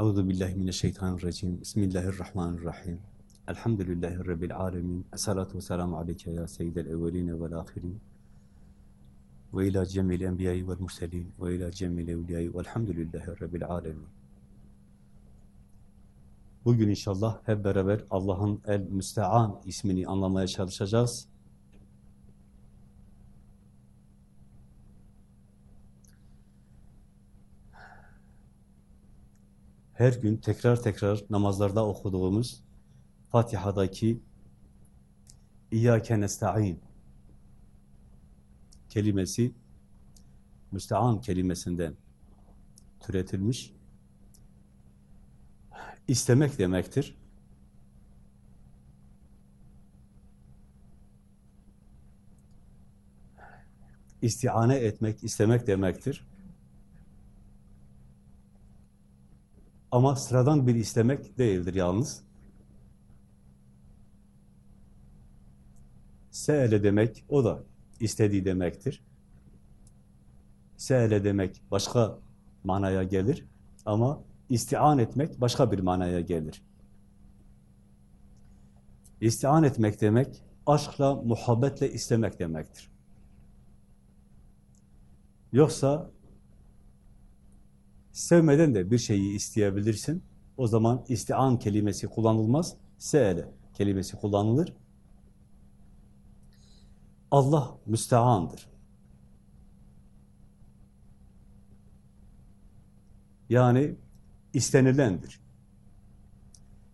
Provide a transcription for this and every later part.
Euzu billahi mineşşeytanirracim. Bismillahirrahmanirrahim. Elhamdülillahi rabbil alamin. Essalatu vesselamu aleyke ya seyyidel evvelin ve'l ahirin. Ve ila cemil enbiya'i ve'l murselin ve ila cemil evliya'i ve'lhamdülillahi rabbil alamin. Bugün inşallah hep beraber Allah'ın El Müstean ismini anlamaya çalışacağız. Her gün tekrar tekrar namazlarda okuduğumuz Fatiha'daki İyyâke nesta'in kelimesi müstean kelimesinden türetilmiş. İstemek demektir. İstiane etmek, istemek demektir. Ama sıradan bir istemek değildir yalnız. Se'ele demek, o da istediği demektir. Se'ele demek başka manaya gelir ama istian etmek başka bir manaya gelir. İstian etmek demek, aşkla, muhabbetle istemek demektir. Yoksa Sevmeden de bir şeyi isteyebilirsin. O zaman istian kelimesi kullanılmaz. Se'ele kelimesi kullanılır. Allah müsteandır. Yani istenilendir.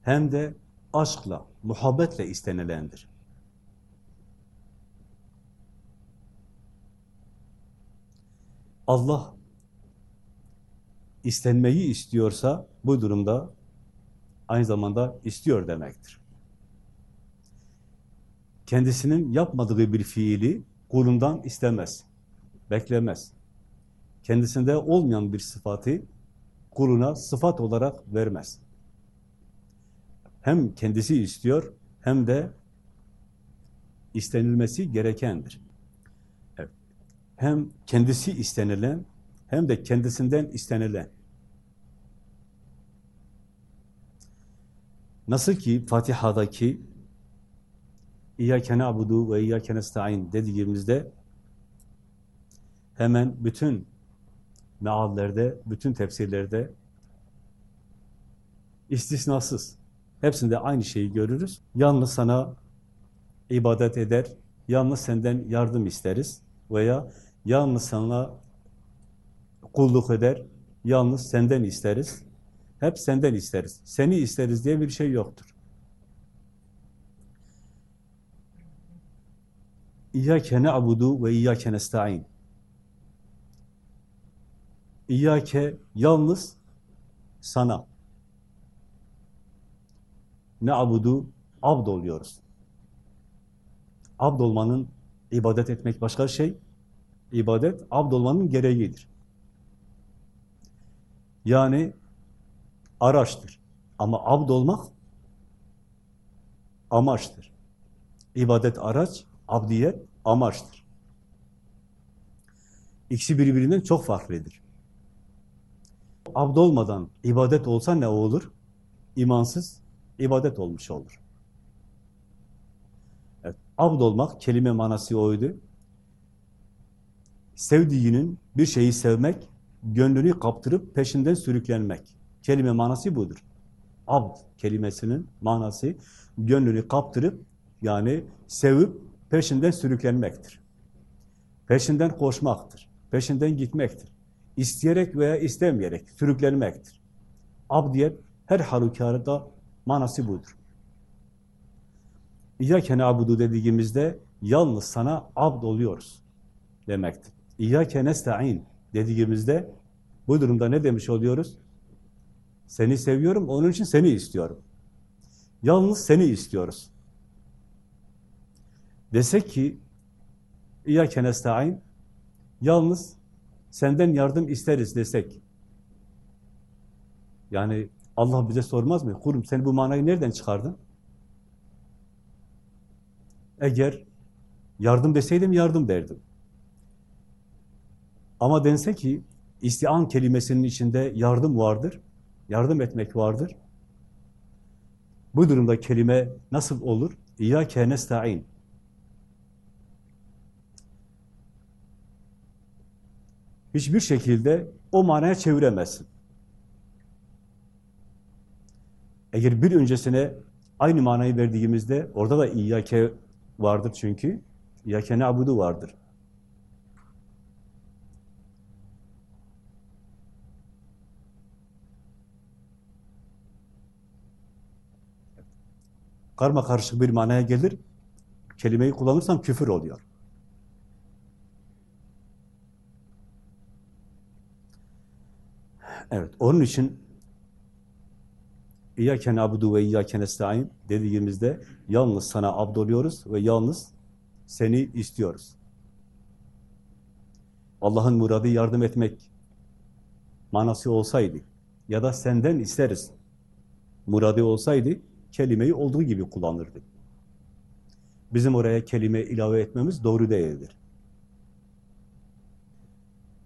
Hem de aşkla, muhabbetle istenilendir. Allah istenmeyi istiyorsa bu durumda aynı zamanda istiyor demektir. Kendisinin yapmadığı bir fiili kulundan istemez, beklemez. Kendisinde olmayan bir sıfatı kuluna sıfat olarak vermez. Hem kendisi istiyor hem de istenilmesi gerekendir. Evet. Hem kendisi istenilen hem de kendisinden istenilen. Nasıl ki Fatiha'daki İyyâke na'budu ve İyyâke nesta'in dediğimizde hemen bütün meallerde, bütün tefsirlerde istisnasız hepsinde aynı şeyi görürüz. Yalnız sana ibadet eder, yalnız senden yardım isteriz veya yalnız sana kulluk eder, yalnız senden isteriz. Hep senden isteriz. Seni isteriz diye bir şey yoktur. İyyâke ne'abudu ve iyyâke nesta'in. İyyâke yalnız sana. Ne'abudu abd oluyoruz. Abd olmanın ibadet etmek başka şey. İbadet abd olmanın gereğidir. Yani araçtır. Ama abd olmak amaçtır. İbadet araç, abdiyet amaçtır. İkisi birbirinden çok farklıdır. Abd olmadan ibadet olsa ne olur? İmansız ibadet olmuş olur. Evet, abd olmak kelime manası oydu. Sevdiğinin bir şeyi sevmek, gönlünü kaptırıp peşinden sürüklenmek. Kelime manası budur. Abd kelimesinin manası gönlünü kaptırıp yani sevip peşinden sürüklenmektir. Peşinden koşmaktır. Peşinden gitmektir. İsteyerek veya istemeyerek sürüklenmektir. Abdiyet her halükarda manası budur. İyyâke na'budu dediğimizde yalnız sana abd oluyoruz demektir. İyyâke nesta'in dediğimizde bu durumda ne demiş oluyoruz? Seni seviyorum, onun için seni istiyorum. Yalnız seni istiyoruz. Desek ki, İyyâke nesta'in, yalnız senden yardım isteriz desek. Yani Allah bize sormaz mı? Kurum sen bu manayı nereden çıkardın? Eğer yardım deseydim yardım derdim. Ama dense ki istian kelimesinin içinde yardım vardır. Yardım etmek vardır. Bu durumda kelime nasıl olur? İyyâke nesta'in. Hiçbir şekilde o manaya çeviremezsin. Eğer bir öncesine aynı manayı verdiğimizde orada da İyyâke vardır çünkü. İyyâke ne'abudu vardır. Karma karışık bir manaya gelir, kelimeyi kullanırsam küfür oluyor. Evet, onun için İyyâke nâbudu ve iyyâke nesta'in dediğimizde yalnız sana abdoluyoruz ve yalnız seni istiyoruz. Allah'ın muradı yardım etmek manası olsaydı ya da senden isteriz muradı olsaydı kelimeyi olduğu gibi kullanırdı. Bizim oraya kelime ilave etmemiz doğru değildir.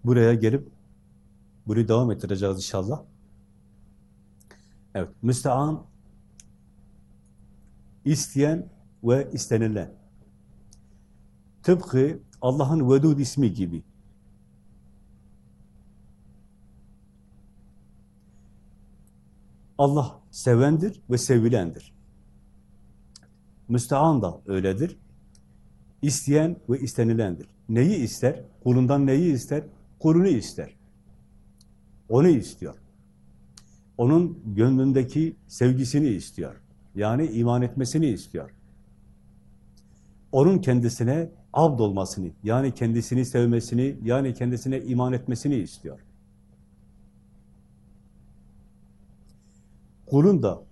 Buraya gelip bunu devam ettireceğiz inşallah. Evet, müstean isteyen ve istenilen. Tıpkı Allah'ın Vedud ismi gibi. Allah sevendir ve sevilendir. Müstehan da öyledir. İsteyen ve istenilendir. Neyi ister? Kulundan neyi ister? Kulunu ister. Onu istiyor. Onun gönlündeki sevgisini istiyor. Yani iman etmesini istiyor. Onun kendisine abd olmasını, yani kendisini sevmesini, yani kendisine iman etmesini istiyor. Kulun da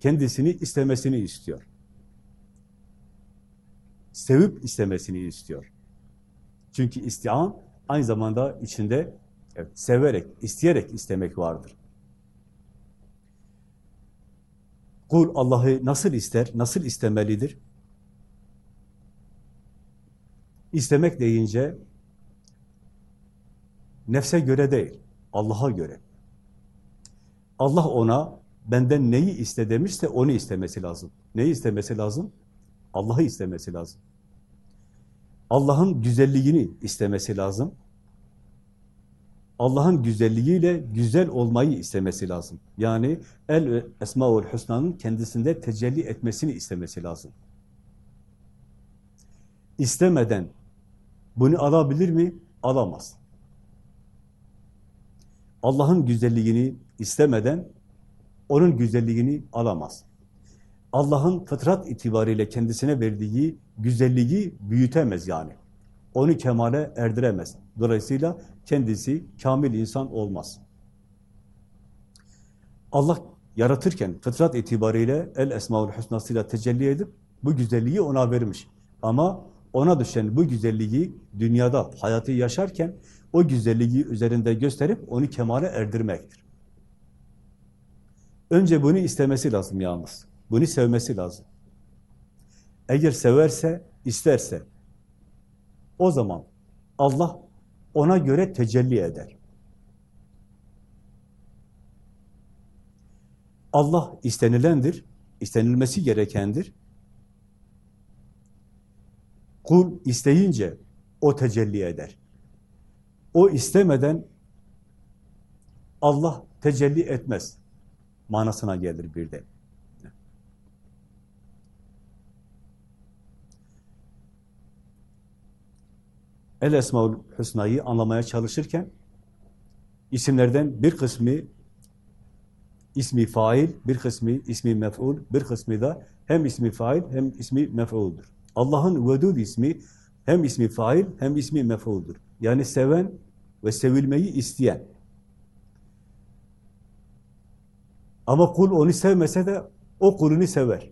kendisini istemesini istiyor. Sevip istemesini istiyor. Çünkü istian aynı zamanda içinde evet, severek, isteyerek istemek vardır. Kul Allah'ı nasıl ister, nasıl istemelidir? İstemek deyince nefse göre değil, Allah'a göre. Allah ona benden neyi iste demişse onu istemesi lazım. Neyi istemesi lazım? Allah'ı istemesi lazım. Allah'ın güzelliğini istemesi lazım. Allah'ın güzelliğiyle güzel olmayı istemesi lazım. Yani El Esmaül Hüsna'nın kendisinde tecelli etmesini istemesi lazım. İstemeden bunu alabilir mi? Alamaz. Allah'ın güzelliğini istemeden onun güzelliğini alamaz. Allah'ın fıtrat itibariyle kendisine verdiği güzelliği büyütemez yani. Onu kemale erdiremez. Dolayısıyla kendisi kamil insan olmaz. Allah yaratırken fıtrat itibariyle El Esmaül Hüsna'sıyla tecelli edip bu güzelliği ona vermiş. Ama ona düşen bu güzelliği dünyada hayatı yaşarken o güzelliği üzerinde gösterip onu kemale erdirmektir. Önce bunu istemesi lazım yalnız. Bunu sevmesi lazım. Eğer severse, isterse o zaman Allah ona göre tecelli eder. Allah istenilendir, istenilmesi gerekendir. Kul isteyince o tecelli eder. O istemeden Allah tecelli etmez manasına gelir bir de. El Esmaül Hüsna'yı anlamaya çalışırken isimlerden bir kısmı ismi fail, bir kısmı ismi mef'ul, bir kısmı da hem ismi fail hem ismi mef'uldur. Allah'ın vedud ismi hem ismi fail hem ismi mef'uldur. Yani seven ve sevilmeyi isteyen. Ama kul onu sevmese de o kulunu sever.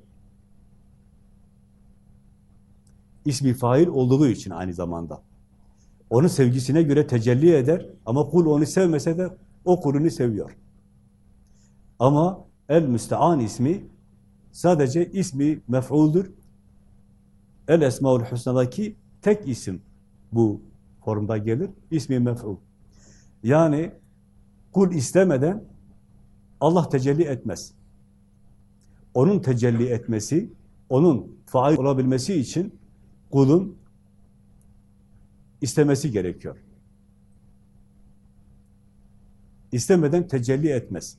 İsmi fail olduğu için aynı zamanda. Onun sevgisine göre tecelli eder ama kul onu sevmese de o kulunu seviyor. Ama El Müstean ismi sadece ismi mef'uldur. El Esmaül Hüsna'daki tek isim bu formda gelir. İsmi mef'ul. Yani kul istemeden Allah tecelli etmez. Onun tecelli etmesi, onun fail olabilmesi için kulun istemesi gerekiyor. İstemeden tecelli etmez.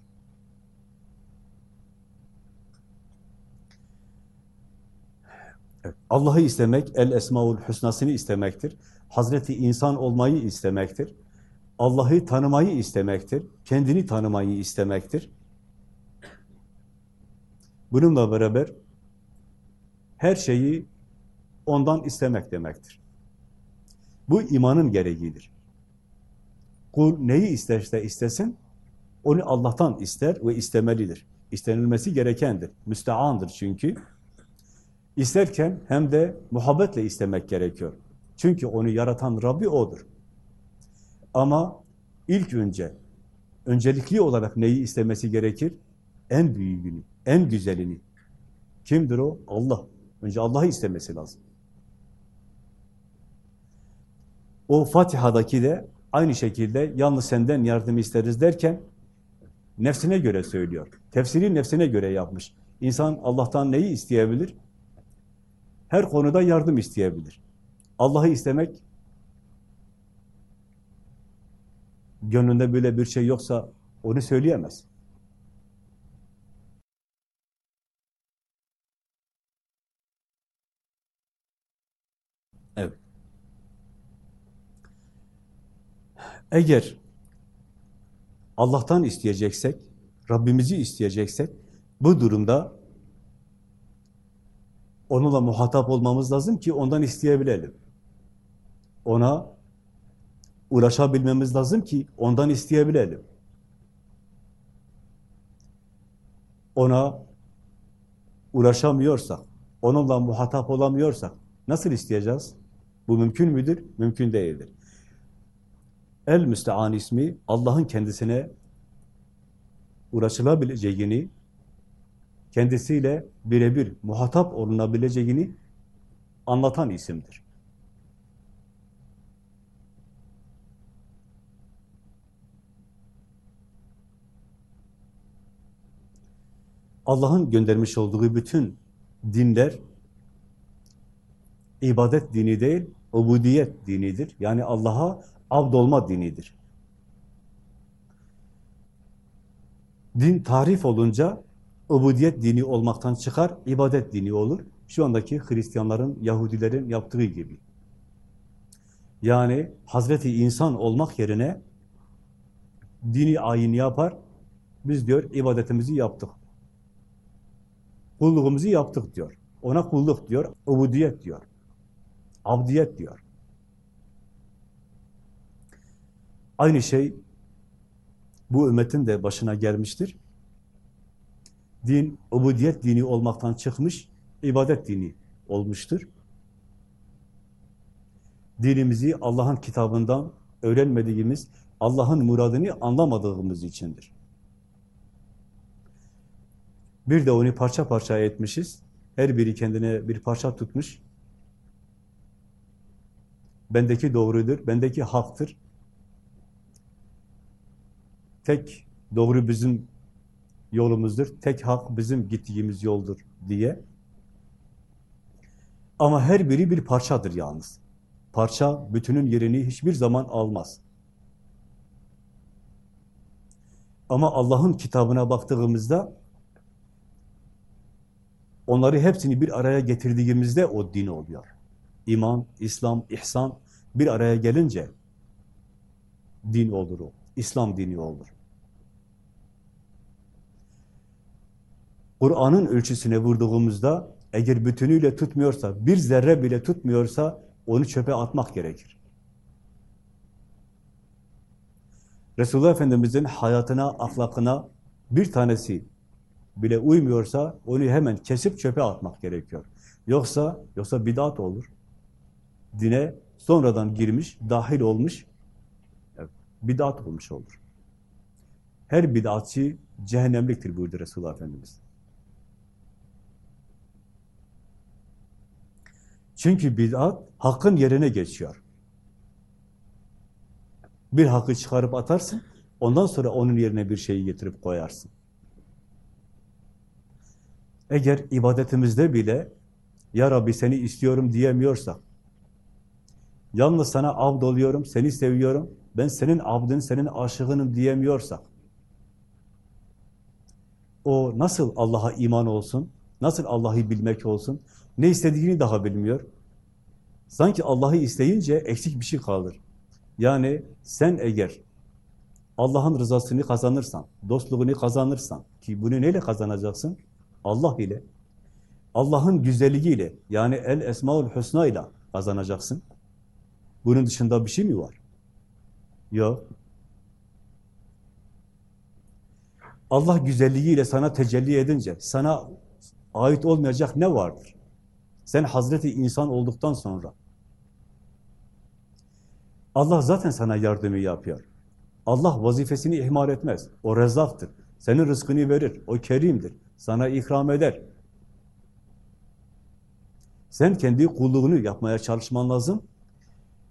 Allah'ı istemek, el esmaul husnasını istemektir. Hazreti insan olmayı istemektir. Allah'ı tanımayı istemektir. Kendini tanımayı istemektir. Bununla beraber her şeyi ondan istemek demektir. Bu imanın gereğidir. Kul neyi isterse istesin, onu Allah'tan ister ve istemelidir. İstenilmesi gerekendir. Müsteandır çünkü. İsterken hem de muhabbetle istemek gerekiyor. Çünkü onu yaratan Rabbi O'dur. Ama ilk önce, öncelikli olarak neyi istemesi gerekir? En büyüğünü, en güzelini. Kimdir o? Allah. Önce Allah'ı istemesi lazım. O Fatiha'daki de aynı şekilde yalnız senden yardım isteriz derken nefsine göre söylüyor. Tefsiri nefsine göre yapmış. İnsan Allah'tan neyi isteyebilir? Her konuda yardım isteyebilir. Allah'ı istemek gönlünde böyle bir şey yoksa onu söyleyemez. Evet. Eğer Allah'tan isteyeceksek, Rabbimizi isteyeceksek, bu durumda onunla muhatap olmamız lazım ki ondan isteyebilelim. Ona ulaşabilmemiz lazım ki ondan isteyebilelim. Ona ulaşamıyorsak, onunla muhatap olamıyorsak nasıl isteyeceğiz? Bu mümkün müdür? Mümkün değildir. El Müstean ismi Allah'ın kendisine uğraşılabileceğini, kendisiyle birebir muhatap olunabileceğini anlatan isimdir. Allah'ın göndermiş olduğu bütün dinler ibadet dini değil, ubudiyet dinidir. Yani Allah'a abd olma dinidir. Din tarif olunca ubudiyet dini olmaktan çıkar, ibadet dini olur. Şu andaki Hristiyanların, Yahudilerin yaptığı gibi. Yani Hazreti insan olmak yerine dini ayin yapar, biz diyor ibadetimizi yaptık. Kulluğumuzu yaptık diyor. Ona kulluk diyor, ubudiyet diyor. Abdiyet diyor. Aynı şey bu ümmetin de başına gelmiştir. Din, ubudiyet dini olmaktan çıkmış, ibadet dini olmuştur. Dinimizi Allah'ın kitabından öğrenmediğimiz, Allah'ın muradını anlamadığımız içindir. Bir de onu parça parça etmişiz. Her biri kendine bir parça tutmuş. Bendeki doğrudur, bendeki haktır. Tek doğru bizim yolumuzdur, tek hak bizim gittiğimiz yoldur diye. Ama her biri bir parçadır yalnız. Parça bütünün yerini hiçbir zaman almaz. Ama Allah'ın kitabına baktığımızda onları hepsini bir araya getirdiğimizde o din oluyor. İman, İslam, ihsan bir araya gelince din olur o. İslam dini olur. Kur'an'ın ölçüsüne vurduğumuzda eğer bütünüyle tutmuyorsa, bir zerre bile tutmuyorsa onu çöpe atmak gerekir. Resulullah Efendimiz'in hayatına, ahlakına bir tanesi bile uymuyorsa onu hemen kesip çöpe atmak gerekiyor. Yoksa yoksa bidat olur. Dine sonradan girmiş, dahil olmuş, bidat olmuş olur. Her bidatçı cehennemliktir buyurdu Resulullah Efendimiz. Çünkü bid'at hakkın yerine geçiyor. Bir hakkı çıkarıp atarsın, ondan sonra onun yerine bir şeyi getirip koyarsın. Eğer ibadetimizde bile Ya Rabbi seni istiyorum diyemiyorsak, yalnız sana abd oluyorum, seni seviyorum, ben senin abdın, senin aşığınım diyemiyorsak, o nasıl Allah'a iman olsun, nasıl Allah'ı bilmek olsun, ne istediğini daha bilmiyor. Sanki Allah'ı isteyince eksik bir şey kalır. Yani sen eğer Allah'ın rızasını kazanırsan, dostluğunu kazanırsan, ki bunu neyle kazanacaksın? Allah ile. Allah'ın güzelliğiyle, yani El Esmaül Hüsna ile kazanacaksın. Bunun dışında bir şey mi var? Yok. Allah güzelliğiyle sana tecelli edince, sana ait olmayacak ne vardır? Sen Hazreti insan olduktan sonra, Allah zaten sana yardımı yapıyor. Allah vazifesini ihmal etmez. O rezzaktır. Senin rızkını verir. O kerimdir. Sana ikram eder. Sen kendi kulluğunu yapmaya çalışman lazım.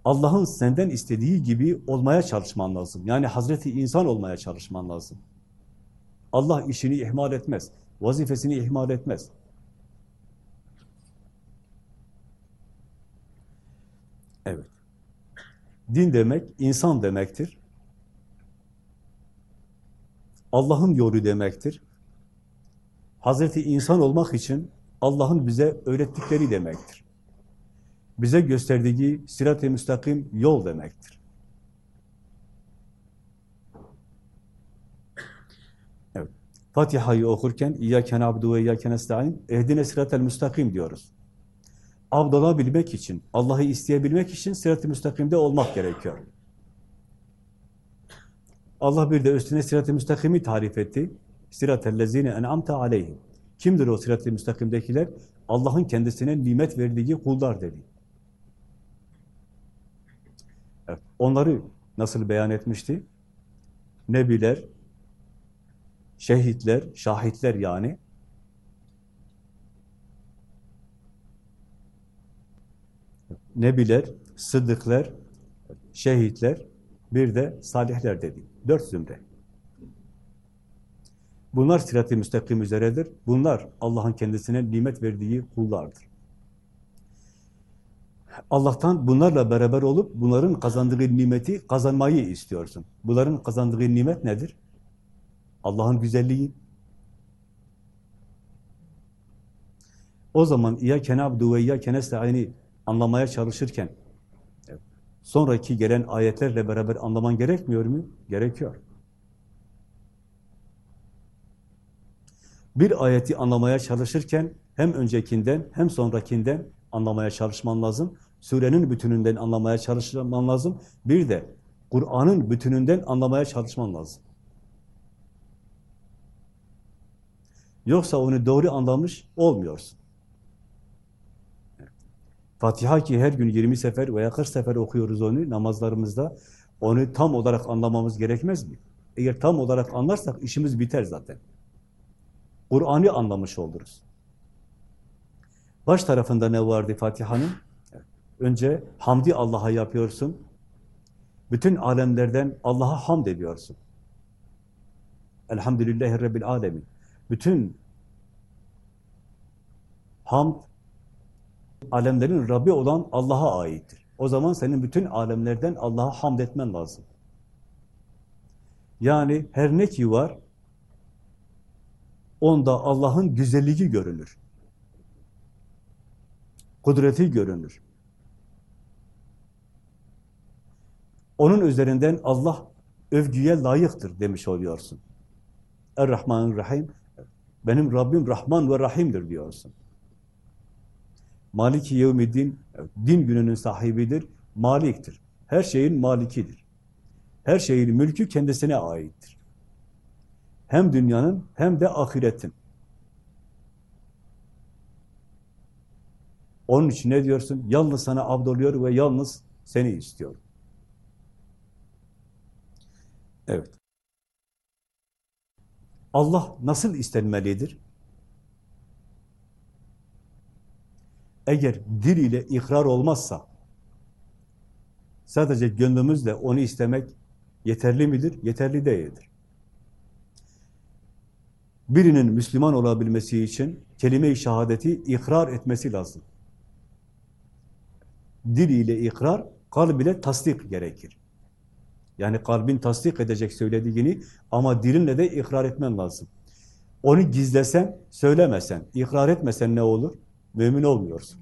Allah'ın senden istediği gibi olmaya çalışman lazım. Yani Hazreti insan olmaya çalışman lazım. Allah işini ihmal etmez. Vazifesini ihmal etmez. Evet. Din demek insan demektir. Allah'ın yolu demektir. Hazreti insan olmak için Allah'ın bize öğrettikleri demektir. Bize gösterdiği sirat-i müstakim yol demektir. Evet. Fatiha'yı okurken İyyâken abdu ve İyyâken esta'in ehdine sirat-el müstakim diyoruz. Abd olabilmek için, Allah'ı isteyebilmek için sirat-i müstakimde olmak gerekiyor. Allah bir de üstüne sirat-i müstakimi tarif etti. Sirat-ellezine en'amte aleyhim. Kimdir o sirat-i müstakimdekiler? Allah'ın kendisine nimet verdiği kullar dedi. Evet, onları nasıl beyan etmişti? Nebiler, şehitler, şahitler yani. Nebiler, sıddıklar, şehitler, bir de salihler dedi. Dört zümre. Bunlar sirat-i müstakim üzeredir. Bunlar Allah'ın kendisine nimet verdiği kullardır. Allah'tan bunlarla beraber olup bunların kazandığı nimeti kazanmayı istiyorsun. Bunların kazandığı nimet nedir? Allah'ın güzelliği. O zaman İyyâken abdû ve İyyâken esta'ini anlamaya çalışırken sonraki gelen ayetlerle beraber anlaman gerekmiyor mu? Gerekiyor. Bir ayeti anlamaya çalışırken hem öncekinden hem sonrakinden anlamaya çalışman lazım. Surenin bütününden anlamaya çalışman lazım. Bir de Kur'an'ın bütününden anlamaya çalışman lazım. Yoksa onu doğru anlamış olmuyorsun. Fatiha ki her gün 20 sefer veya 40 sefer okuyoruz onu namazlarımızda. Onu tam olarak anlamamız gerekmez mi? Eğer tam olarak anlarsak işimiz biter zaten. Kur'an'ı anlamış oluruz. Baş tarafında ne vardı Fatiha'nın? Önce hamdi Allah'a yapıyorsun. Bütün alemlerden Allah'a hamd ediyorsun. Elhamdülillahi Rabbil Alemin. Bütün hamd alemlerin Rabbi olan Allah'a aittir. O zaman senin bütün alemlerden Allah'a hamd etmen lazım. Yani her ne ki var, onda Allah'ın güzelliği görünür. Kudreti görünür. Onun üzerinden Allah övgüye layıktır demiş oluyorsun. Er-Rahman-Rahim, benim Rabbim Rahman ve Rahim'dir diyorsun. Maliki yevmiddin, din gününün sahibidir, maliktir. Her şeyin malikidir. Her şeyin mülkü kendisine aittir. Hem dünyanın hem de ahiretin. Onun için ne diyorsun? Yalnız sana abdoluyor ve yalnız seni istiyor. Evet. Allah nasıl istenmelidir? Eğer dil ile ikrar olmazsa, sadece gönlümüzle onu istemek yeterli midir? Yeterli değildir. Birinin Müslüman olabilmesi için kelime-i şehadeti ikrar etmesi lazım. Dil ile ikrar, kalb ile tasdik gerekir. Yani kalbin tasdik edecek söylediğini ama dilinle de ikrar etmen lazım. Onu gizlesen, söylemesen, ikrar etmesen ne olur? Mümin olmuyorsun.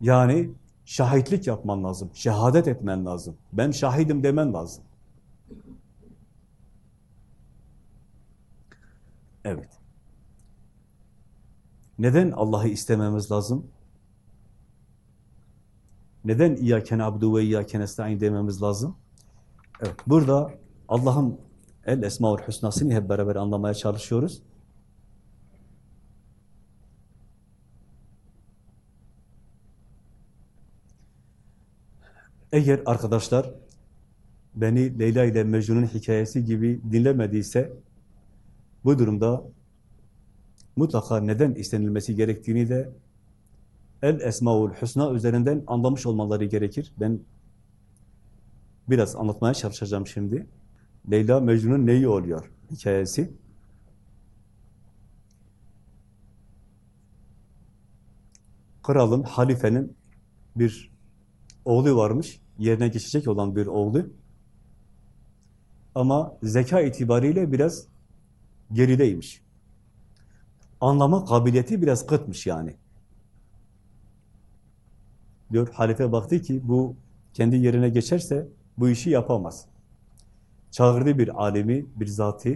Yani şahitlik yapman lazım, şehadet etmen lazım. Ben şahidim demen lazım. Evet. Neden Allah'ı istememiz lazım? Neden İyyâken abdu ve İyyâken esta'in dememiz lazım? Evet, burada Allah'ın el esmaül hüsnasını hep beraber anlamaya çalışıyoruz. Eğer arkadaşlar beni Leyla ile Mecnun'un hikayesi gibi dinlemediyse bu durumda mutlaka neden istenilmesi gerektiğini de El Esmaül Hüsna üzerinden anlamış olmaları gerekir. Ben biraz anlatmaya çalışacağım şimdi. Leyla Mecnun'un neyi oluyor hikayesi. Kralın, halifenin bir oğlu varmış, yerine geçecek olan bir oğlu. Ama zeka itibariyle biraz gerideymiş. Anlama kabiliyeti biraz kıtmış yani. Diyor, halife baktı ki bu kendi yerine geçerse bu işi yapamaz. Çağırdı bir alemi, bir zatı.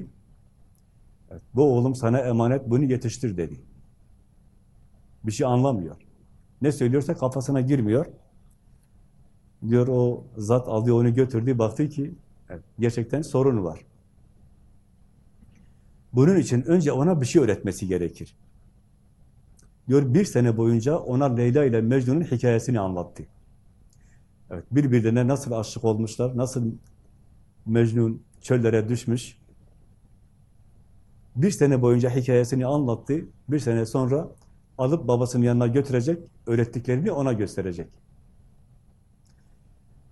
Evet, bu oğlum sana emanet, bunu yetiştir dedi. Bir şey anlamıyor. Ne söylüyorsa kafasına girmiyor. Diyor o zat aldı onu götürdü, baktı ki evet, gerçekten sorun var. Bunun için önce ona bir şey öğretmesi gerekir. Diyor bir sene boyunca ona Leyla ile Mecnun'un hikayesini anlattı. Evet, birbirlerine nasıl aşık olmuşlar, nasıl Mecnun çöllere düşmüş. Bir sene boyunca hikayesini anlattı. Bir sene sonra alıp babasının yanına götürecek, öğrettiklerini ona gösterecek.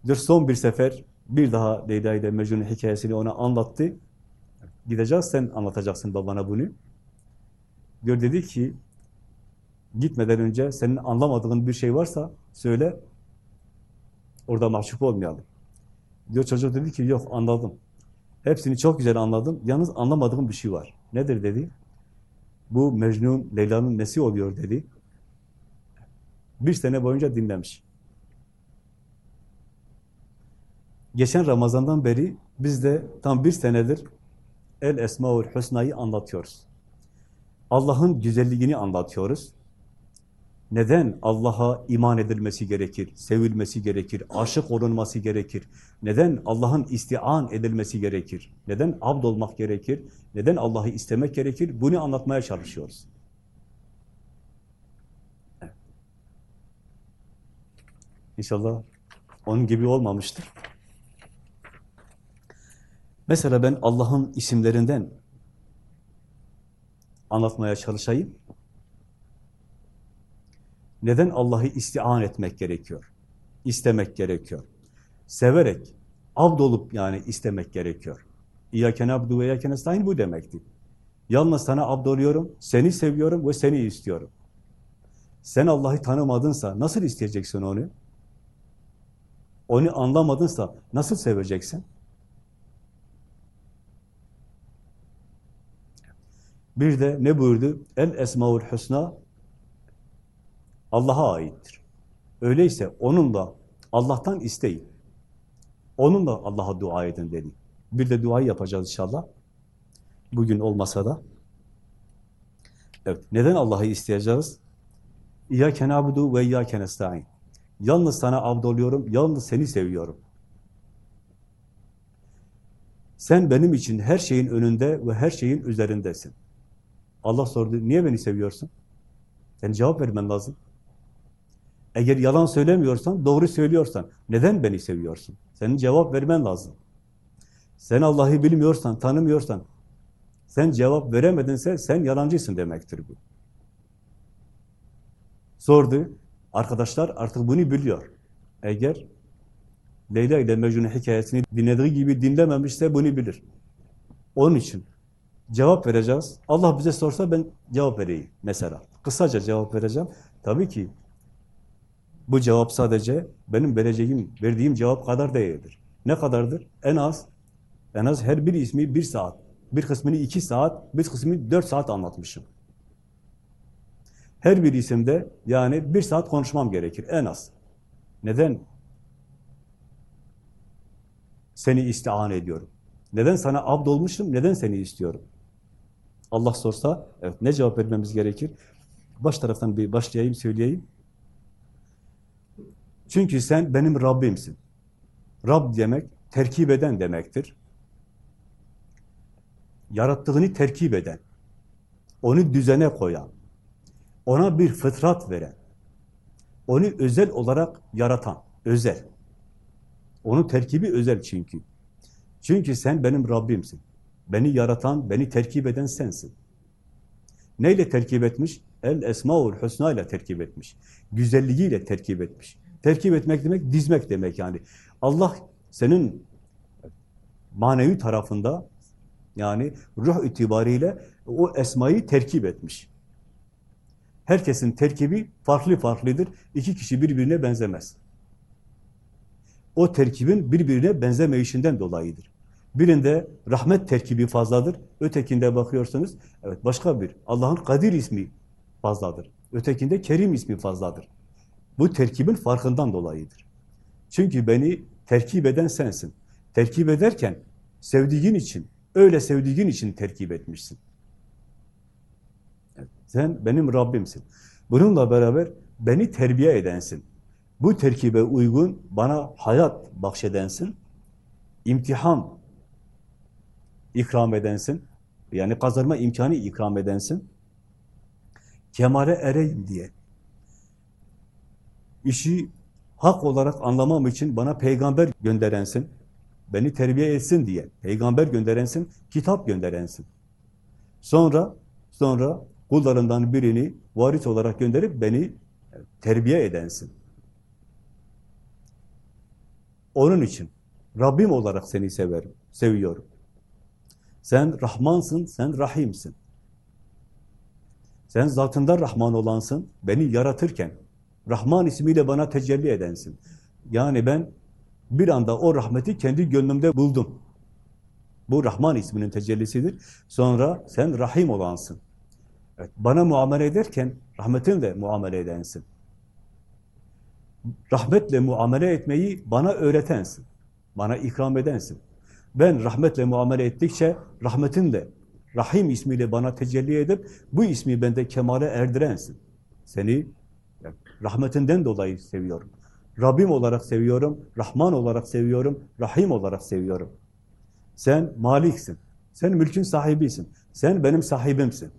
Diyor son bir sefer bir daha Leyla ile Mecnun'un hikayesini ona anlattı. Gideceğiz, sen anlatacaksın babana bunu. Diyor dedi ki, gitmeden önce senin anlamadığın bir şey varsa söyle, orada mahcup olmayalım. Diyor çocuk dedi ki, yok anladım. Hepsini çok güzel anladım, yalnız anlamadığım bir şey var. Nedir dedi? Bu Mecnun, Leyla'nın nesi oluyor dedi. Bir sene boyunca dinlemiş. Geçen Ramazan'dan beri biz de tam bir senedir El Esmaül Hüsna'yı anlatıyoruz. Allah'ın güzelliğini anlatıyoruz. Neden Allah'a iman edilmesi gerekir, sevilmesi gerekir, aşık olunması gerekir? Neden Allah'ın istian edilmesi gerekir? Neden abd olmak gerekir? Neden Allah'ı istemek gerekir? Bunu anlatmaya çalışıyoruz. İnşallah onun gibi olmamıştır. Mesela ben Allah'ın isimlerinden anlatmaya çalışayım. Neden Allah'ı istian etmek gerekiyor? İstemek gerekiyor. Severek, abd olup yani istemek gerekiyor. İyyâken abdu ve iyyâken estâin bu demekti. Yalnız sana abd oluyorum, seni seviyorum ve seni istiyorum. Sen Allah'ı tanımadınsa nasıl isteyeceksin onu? Onu anlamadınsa nasıl seveceksin? Bir de ne buyurdu? El Esmaül Hüsna Allah'a aittir. Öyleyse onunla Allah'tan isteyin. Onunla Allah'a dua edin dedi. Bir de duayı yapacağız inşallah. Bugün olmasa da. Evet. Neden Allah'ı isteyeceğiz? İyyâken abudu ve iyyâken estâin. Yalnız sana abd oluyorum, yalnız seni seviyorum. Sen benim için her şeyin önünde ve her şeyin üzerindesin. Allah sordu, niye beni seviyorsun? Sen cevap vermen lazım. Eğer yalan söylemiyorsan, doğru söylüyorsan, neden beni seviyorsun? Senin cevap vermen lazım. Sen Allah'ı bilmiyorsan, tanımıyorsan, sen cevap veremedinse sen yalancısın demektir bu. Sordu. Arkadaşlar artık bunu biliyor. Eğer Leyla ile Mecnun hikayesini dinlediği gibi dinlememişse bunu bilir. Onun için cevap vereceğiz. Allah bize sorsa ben cevap vereyim mesela. Kısaca cevap vereceğim. Tabii ki bu cevap sadece benim vereceğim, verdiğim cevap kadar değildir. Ne kadardır? En az, en az her bir ismi bir saat, bir kısmını iki saat, bir kısmını dört saat anlatmışım. Her bir isimde yani bir saat konuşmam gerekir en az. Neden? Seni istihan ediyorum. Neden sana abd olmuşum, neden seni istiyorum? Allah sorsa, evet ne cevap vermemiz gerekir? Baş taraftan bir başlayayım, söyleyeyim. Çünkü sen benim Rabbimsin. Rab demek, terkip eden demektir. Yarattığını terkip eden, onu düzene koyan, ona bir fıtrat veren, onu özel olarak yaratan, özel. Onun terkibi özel çünkü. Çünkü sen benim Rabbimsin. Beni yaratan, beni terkip eden sensin. Neyle terkip etmiş? El Esmaül Hüsna ile terkip etmiş. Güzelliğiyle terkip etmiş. Terkip etmek demek, dizmek demek yani. Allah senin manevi tarafında, yani ruh itibariyle o esmayı terkip etmiş. Herkesin terkibi farklı farklıdır. İki kişi birbirine benzemez. O terkibin birbirine benzemeyişinden dolayıdır. Birinde rahmet terkibi fazladır, ötekinde bakıyorsunuz, evet başka bir, Allah'ın Kadir ismi fazladır. Ötekinde Kerim ismi fazladır. Bu terkibin farkından dolayıdır. Çünkü beni terkip eden sensin. Terkip ederken sevdiğin için, öyle sevdiğin için terkip etmişsin. Evet, sen benim Rabbimsin. Bununla beraber beni terbiye edensin. Bu terkibe uygun bana hayat bahşedensin. İmtihan ikram edensin. Yani kazanma imkanı ikram edensin. Kemale ereyim diye. İşi hak olarak anlamam için bana peygamber gönderensin. Beni terbiye etsin diye. Peygamber gönderensin, kitap gönderensin. Sonra, sonra kullarından birini varis olarak gönderip beni terbiye edensin. Onun için Rabbim olarak seni severim, seviyorum. Sen Rahmansın, sen Rahimsin. Sen zatında Rahman olansın, beni yaratırken Rahman ismiyle bana tecelli edensin. Yani ben bir anda o rahmeti kendi gönlümde buldum. Bu Rahman isminin tecellisidir. Sonra sen Rahim olansın. Evet, bana muamele ederken rahmetinle muamele edensin. Rahmetle muamele etmeyi bana öğretensin. Bana ikram edensin. Ben rahmetle muamele ettikçe rahmetinle, Rahim ismiyle bana tecelli edip bu ismi bende kemale erdirensin. Seni rahmetinden dolayı seviyorum. Rabbim olarak seviyorum, Rahman olarak seviyorum, Rahim olarak seviyorum. Sen maliksin, sen mülkün sahibisin, sen benim sahibimsin.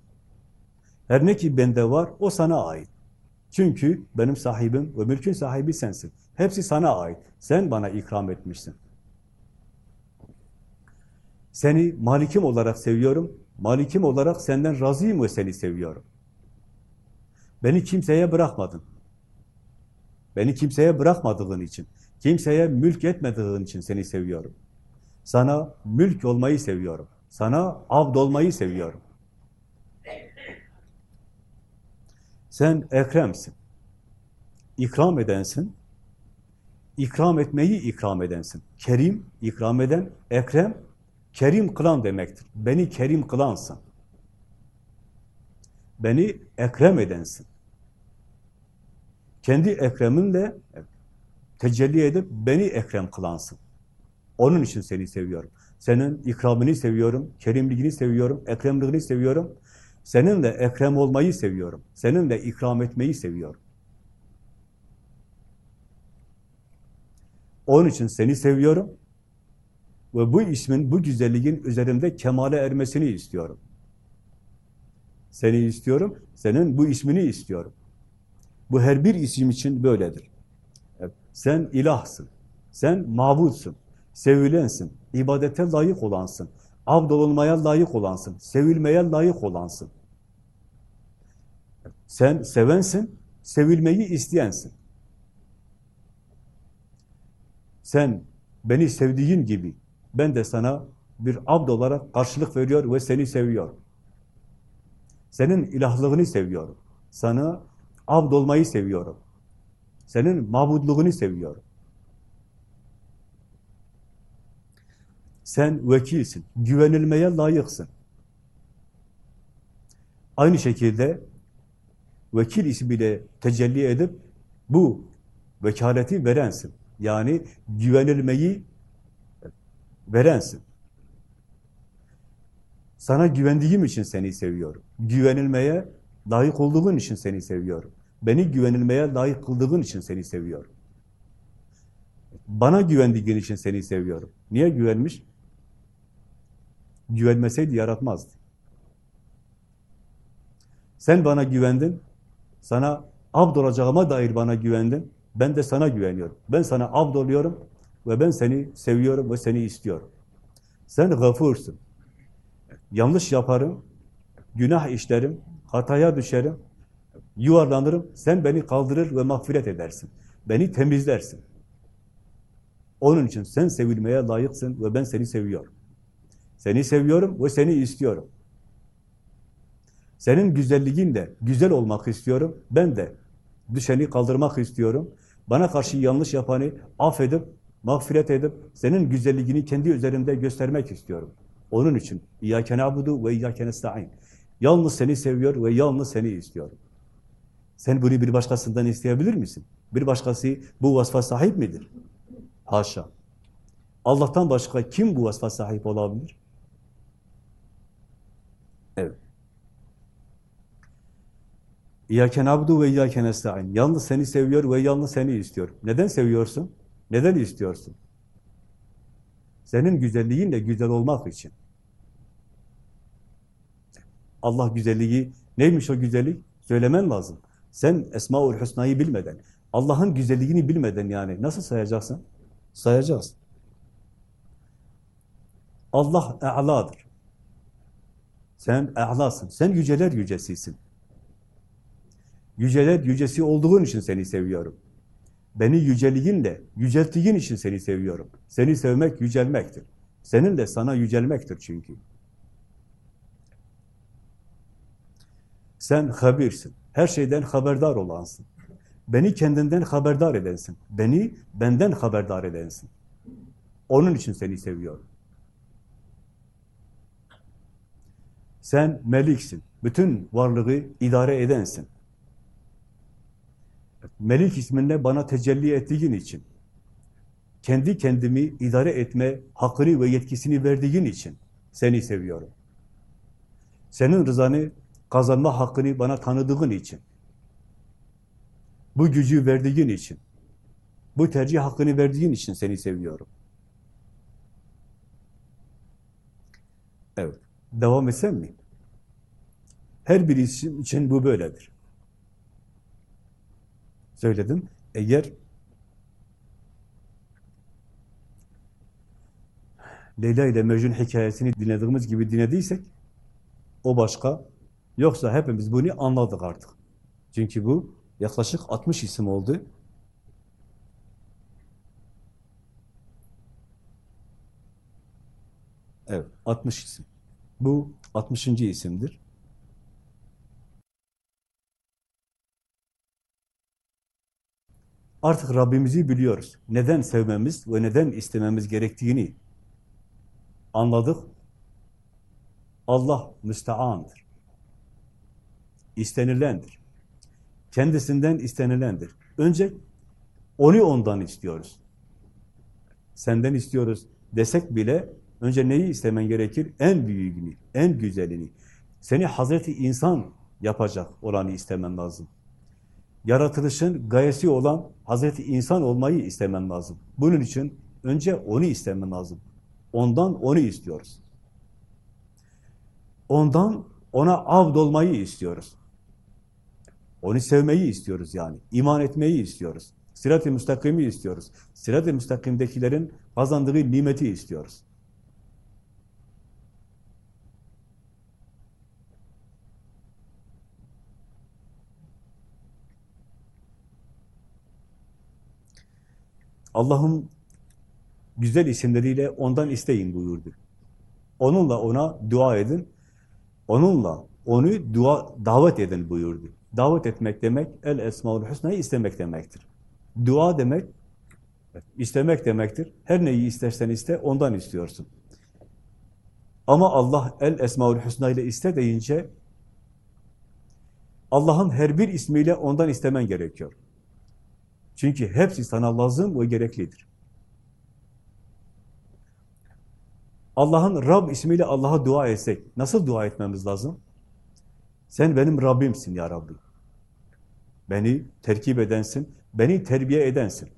Her ne ki bende var, o sana ait. Çünkü benim sahibim ve mülkün sahibi sensin. Hepsi sana ait. Sen bana ikram etmişsin. Seni malikim olarak seviyorum. Malikim olarak senden razıyım ve seni seviyorum. Beni kimseye bırakmadın. Beni kimseye bırakmadığın için, kimseye mülk etmediğin için seni seviyorum. Sana mülk olmayı seviyorum. Sana abd olmayı seviyorum. Sen ekremsin. İkram edensin. İkram etmeyi ikram edensin. Kerim, ikram eden, ekrem, kerim kılan demektir. Beni kerim kılansın. Beni ekrem edensin. Kendi ekreminle tecelli edip beni ekrem kılansın. Onun için seni seviyorum. Senin ikramını seviyorum, kerimliğini seviyorum, ekremliğini seviyorum. Seninle ekrem olmayı seviyorum. Seninle ikram etmeyi seviyorum. Onun için seni seviyorum ve bu ismin, bu güzelliğin üzerimde kemale ermesini istiyorum. Seni istiyorum, senin bu ismini istiyorum. Bu her bir isim için böyledir. Sen ilahsın, sen mabudsun, sevilensin, ibadete layık olansın, abdolunmaya layık olansın, sevilmeye layık olansın. Sen sevensin, sevilmeyi isteyensin. Sen beni sevdiğin gibi ben de sana bir abd olarak karşılık veriyor ve seni seviyorum. Senin ilahlığını seviyorum. Sana abd olmayı seviyorum. Senin mabudluğunu seviyorum. Sen vekilsin, güvenilmeye layıksın. Aynı şekilde vekil ismiyle tecelli edip bu vekaleti verensin. Yani güvenilmeyi verensin. Sana güvendiğim için seni seviyorum. Güvenilmeye layık olduğun için seni seviyorum. Beni güvenilmeye layık kıldığın için seni seviyorum. Bana güvendiğin için seni seviyorum. Niye güvenmiş? Güvenmeseydi yaratmazdı. Sen bana güvendin, sana abd olacağıma dair bana güvendin, ben de sana güveniyorum. Ben sana abd oluyorum ve ben seni seviyorum ve seni istiyorum. Sen gafursun. Yanlış yaparım, günah işlerim, hataya düşerim, yuvarlanırım, sen beni kaldırır ve mağfiret edersin. Beni temizlersin. Onun için sen sevilmeye layıksın ve ben seni seviyorum. Seni seviyorum ve seni istiyorum. Senin güzelliğinle güzel olmak istiyorum. Ben de düşeni kaldırmak istiyorum. Bana karşı yanlış yapanı affedip, mağfiret edip, senin güzelliğini kendi üzerimde göstermek istiyorum. Onun için İyyâke na'budu ve İyyâke nesta'in. Yalnız seni seviyor ve yalnız seni istiyorum. Sen bunu bir başkasından isteyebilir misin? Bir başkası bu vasfa sahip midir? Haşa. Allah'tan başka kim bu vasfa sahip olabilir? Evet. İyyâke na'budu ve İyyâke nesta'in. Yalnız seni seviyor ve yalnız seni istiyor. Neden seviyorsun? Neden istiyorsun? Senin güzelliğinle güzel olmak için. Allah güzelliği, neymiş o güzellik? Söylemen lazım. Sen Esma-ül Hüsna'yı bilmeden, Allah'ın güzelliğini bilmeden yani nasıl sayacaksın? Sayacağız. Allah e'ladır. Sen e'lasın. Sen yüceler yücesisin. Yüceler yücesi olduğun için seni seviyorum. Beni yüceliğinle, yücelttiğin için seni seviyorum. Seni sevmek yücelmektir. Senin de sana yücelmektir çünkü. Sen habirsin. Her şeyden haberdar olansın. Beni kendinden haberdar edensin. Beni benden haberdar edensin. Onun için seni seviyorum. Sen meliksin. Bütün varlığı idare edensin. Melik isminle bana tecelli ettiğin için, kendi kendimi idare etme hakkını ve yetkisini verdiğin için seni seviyorum. Senin rızanı kazanma hakkını bana tanıdığın için, bu gücü verdiğin için, bu tercih hakkını verdiğin için seni seviyorum. Evet, devam etsem mi? Her bir isim için bu böyledir. Söyledim. Eğer Leyla ile Mecnun hikayesini dinlediğimiz gibi dinlediysek o başka. Yoksa hepimiz bunu anladık artık. Çünkü bu yaklaşık 60 isim oldu. Evet, 60 isim. Bu 60. isimdir. Artık Rabbimizi biliyoruz. Neden sevmemiz ve neden istememiz gerektiğini anladık. Allah müsteandır. İstenilendir. Kendisinden istenilendir. Önce onu ondan istiyoruz. Senden istiyoruz desek bile önce neyi istemen gerekir? En büyüğünü, en güzelini. Seni Hazreti insan yapacak olanı istemen lazım. Yaratılışın gayesi olan Hazreti insan olmayı istemen lazım. Bunun için önce onu istemen lazım. Ondan onu istiyoruz. Ondan ona avd olmayı istiyoruz. Onu sevmeyi istiyoruz yani. İman etmeyi istiyoruz. Sirat-i müstakimi istiyoruz. Sirat-i müstakimdekilerin kazandığı nimeti istiyoruz. Allah'ın güzel isimleriyle ondan isteyin buyurdu. Onunla ona dua edin, onunla onu dua davet edin buyurdu. Davet etmek demek el esmaul husna'yı istemek demektir. Dua demek istemek demektir. Her neyi istersen iste ondan istiyorsun. Ama Allah el esmaul husna ile iste deyince Allah'ın her bir ismiyle ondan istemen gerekiyor. Çünkü hepsi sana lazım ve gereklidir. Allah'ın Rab ismiyle Allah'a dua etsek, nasıl dua etmemiz lazım? Sen benim Rabbimsin ya Rabbi. Beni terkip edensin, beni terbiye edensin.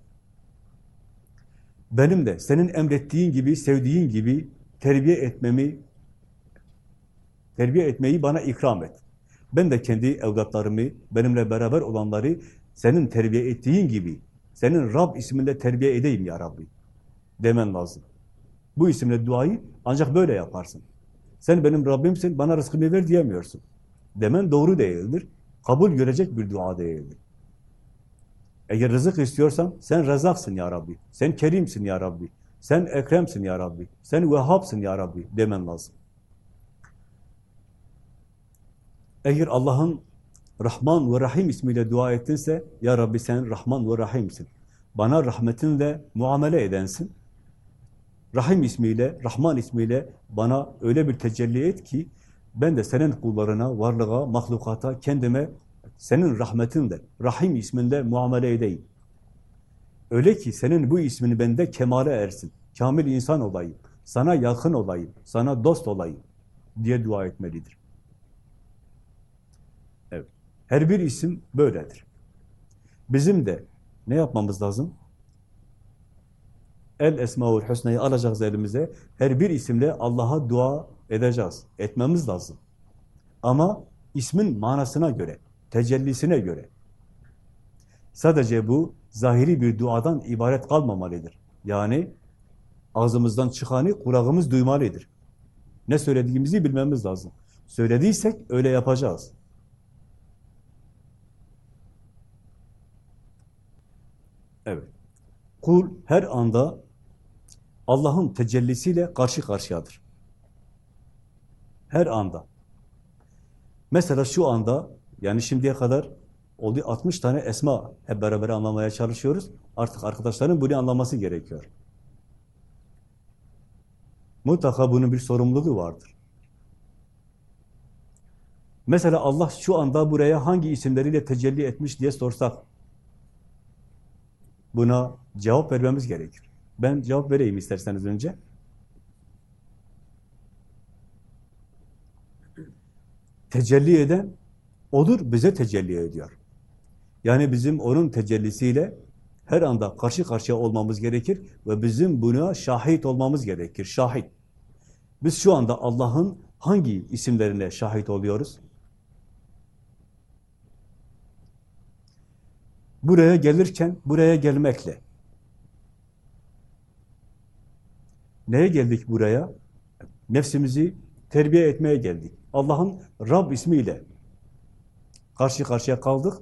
Benim de senin emrettiğin gibi, sevdiğin gibi terbiye etmemi, terbiye etmeyi bana ikram et. Ben de kendi evlatlarımı, benimle beraber olanları senin terbiye ettiğin gibi, senin Rab isminde terbiye edeyim ya Rabbi. Demen lazım. Bu isimle duayı ancak böyle yaparsın. Sen benim Rabbimsin, bana rızkımı ver diyemiyorsun. Demen doğru değildir. Kabul görecek bir dua değildir. Eğer rızık istiyorsan sen rezaksın ya Rabbi. Sen kerimsin ya Rabbi. Sen ekremsin ya Rabbi. Sen vehhabsın ya Rabbi demen lazım. Eğer Allah'ın Rahman ve Rahim ismiyle dua ettinse, Ya Rabbi sen Rahman ve Rahimsin. Bana rahmetinle muamele edensin. Rahim ismiyle, Rahman ismiyle bana öyle bir tecelli et ki, ben de senin kullarına, varlığa, mahlukata, kendime senin rahmetinle, Rahim isminde muamele edeyim. Öyle ki senin bu ismini bende kemale ersin. Kamil insan olayım. Sana yakın olayım. Sana dost olayım. diye dua etmelidir. Her bir isim böyledir. Bizim de ne yapmamız lazım? El Esmaül Hüsna'yı alacağız elimize. Her bir isimle Allah'a dua edeceğiz. Etmemiz lazım. Ama ismin manasına göre, tecellisine göre. Sadece bu zahiri bir duadan ibaret kalmamalıdır. Yani ağzımızdan çıkanı kulağımız duymalıdır. Ne söylediğimizi bilmemiz lazım. Söylediysek öyle yapacağız. Evet. Kul her anda Allah'ın tecellisiyle karşı karşıyadır. Her anda. Mesela şu anda, yani şimdiye kadar oldu 60 tane esma hep beraber anlamaya çalışıyoruz. Artık arkadaşların bunu anlaması gerekiyor. Mutlaka bunun bir sorumluluğu vardır. Mesela Allah şu anda buraya hangi isimleriyle tecelli etmiş diye sorsak, buna cevap vermemiz gerekir. Ben cevap vereyim isterseniz önce. Tecelli eden odur, bize tecelli ediyor. Yani bizim onun tecellisiyle her anda karşı karşıya olmamız gerekir ve bizim buna şahit olmamız gerekir, şahit. Biz şu anda Allah'ın hangi isimlerine şahit oluyoruz? Buraya gelirken, buraya gelmekle. Neye geldik buraya? Nefsimizi terbiye etmeye geldik. Allah'ın Rab ismiyle karşı karşıya kaldık.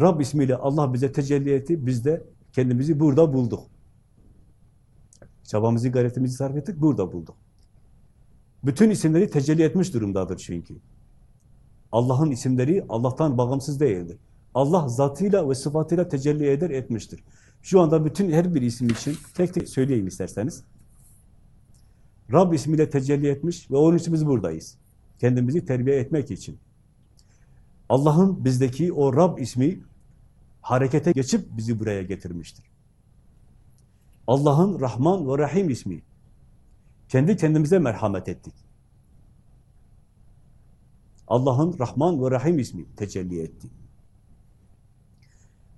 Rab ismiyle Allah bize tecelli etti, biz de kendimizi burada bulduk. Çabamızı, gayretimizi sarf ettik, burada bulduk. Bütün isimleri tecelli etmiş durumdadır çünkü. Allah'ın isimleri Allah'tan bağımsız değildir. Allah zatıyla ve sıfatıyla tecelli eder, etmiştir. Şu anda bütün her bir isim için tek tek söyleyeyim isterseniz. Rab ismiyle tecelli etmiş ve onun için biz buradayız. Kendimizi terbiye etmek için. Allah'ın bizdeki o Rab ismi harekete geçip bizi buraya getirmiştir. Allah'ın Rahman ve Rahim ismi. Kendi kendimize merhamet ettik. Allah'ın Rahman ve Rahim ismi tecelli etti.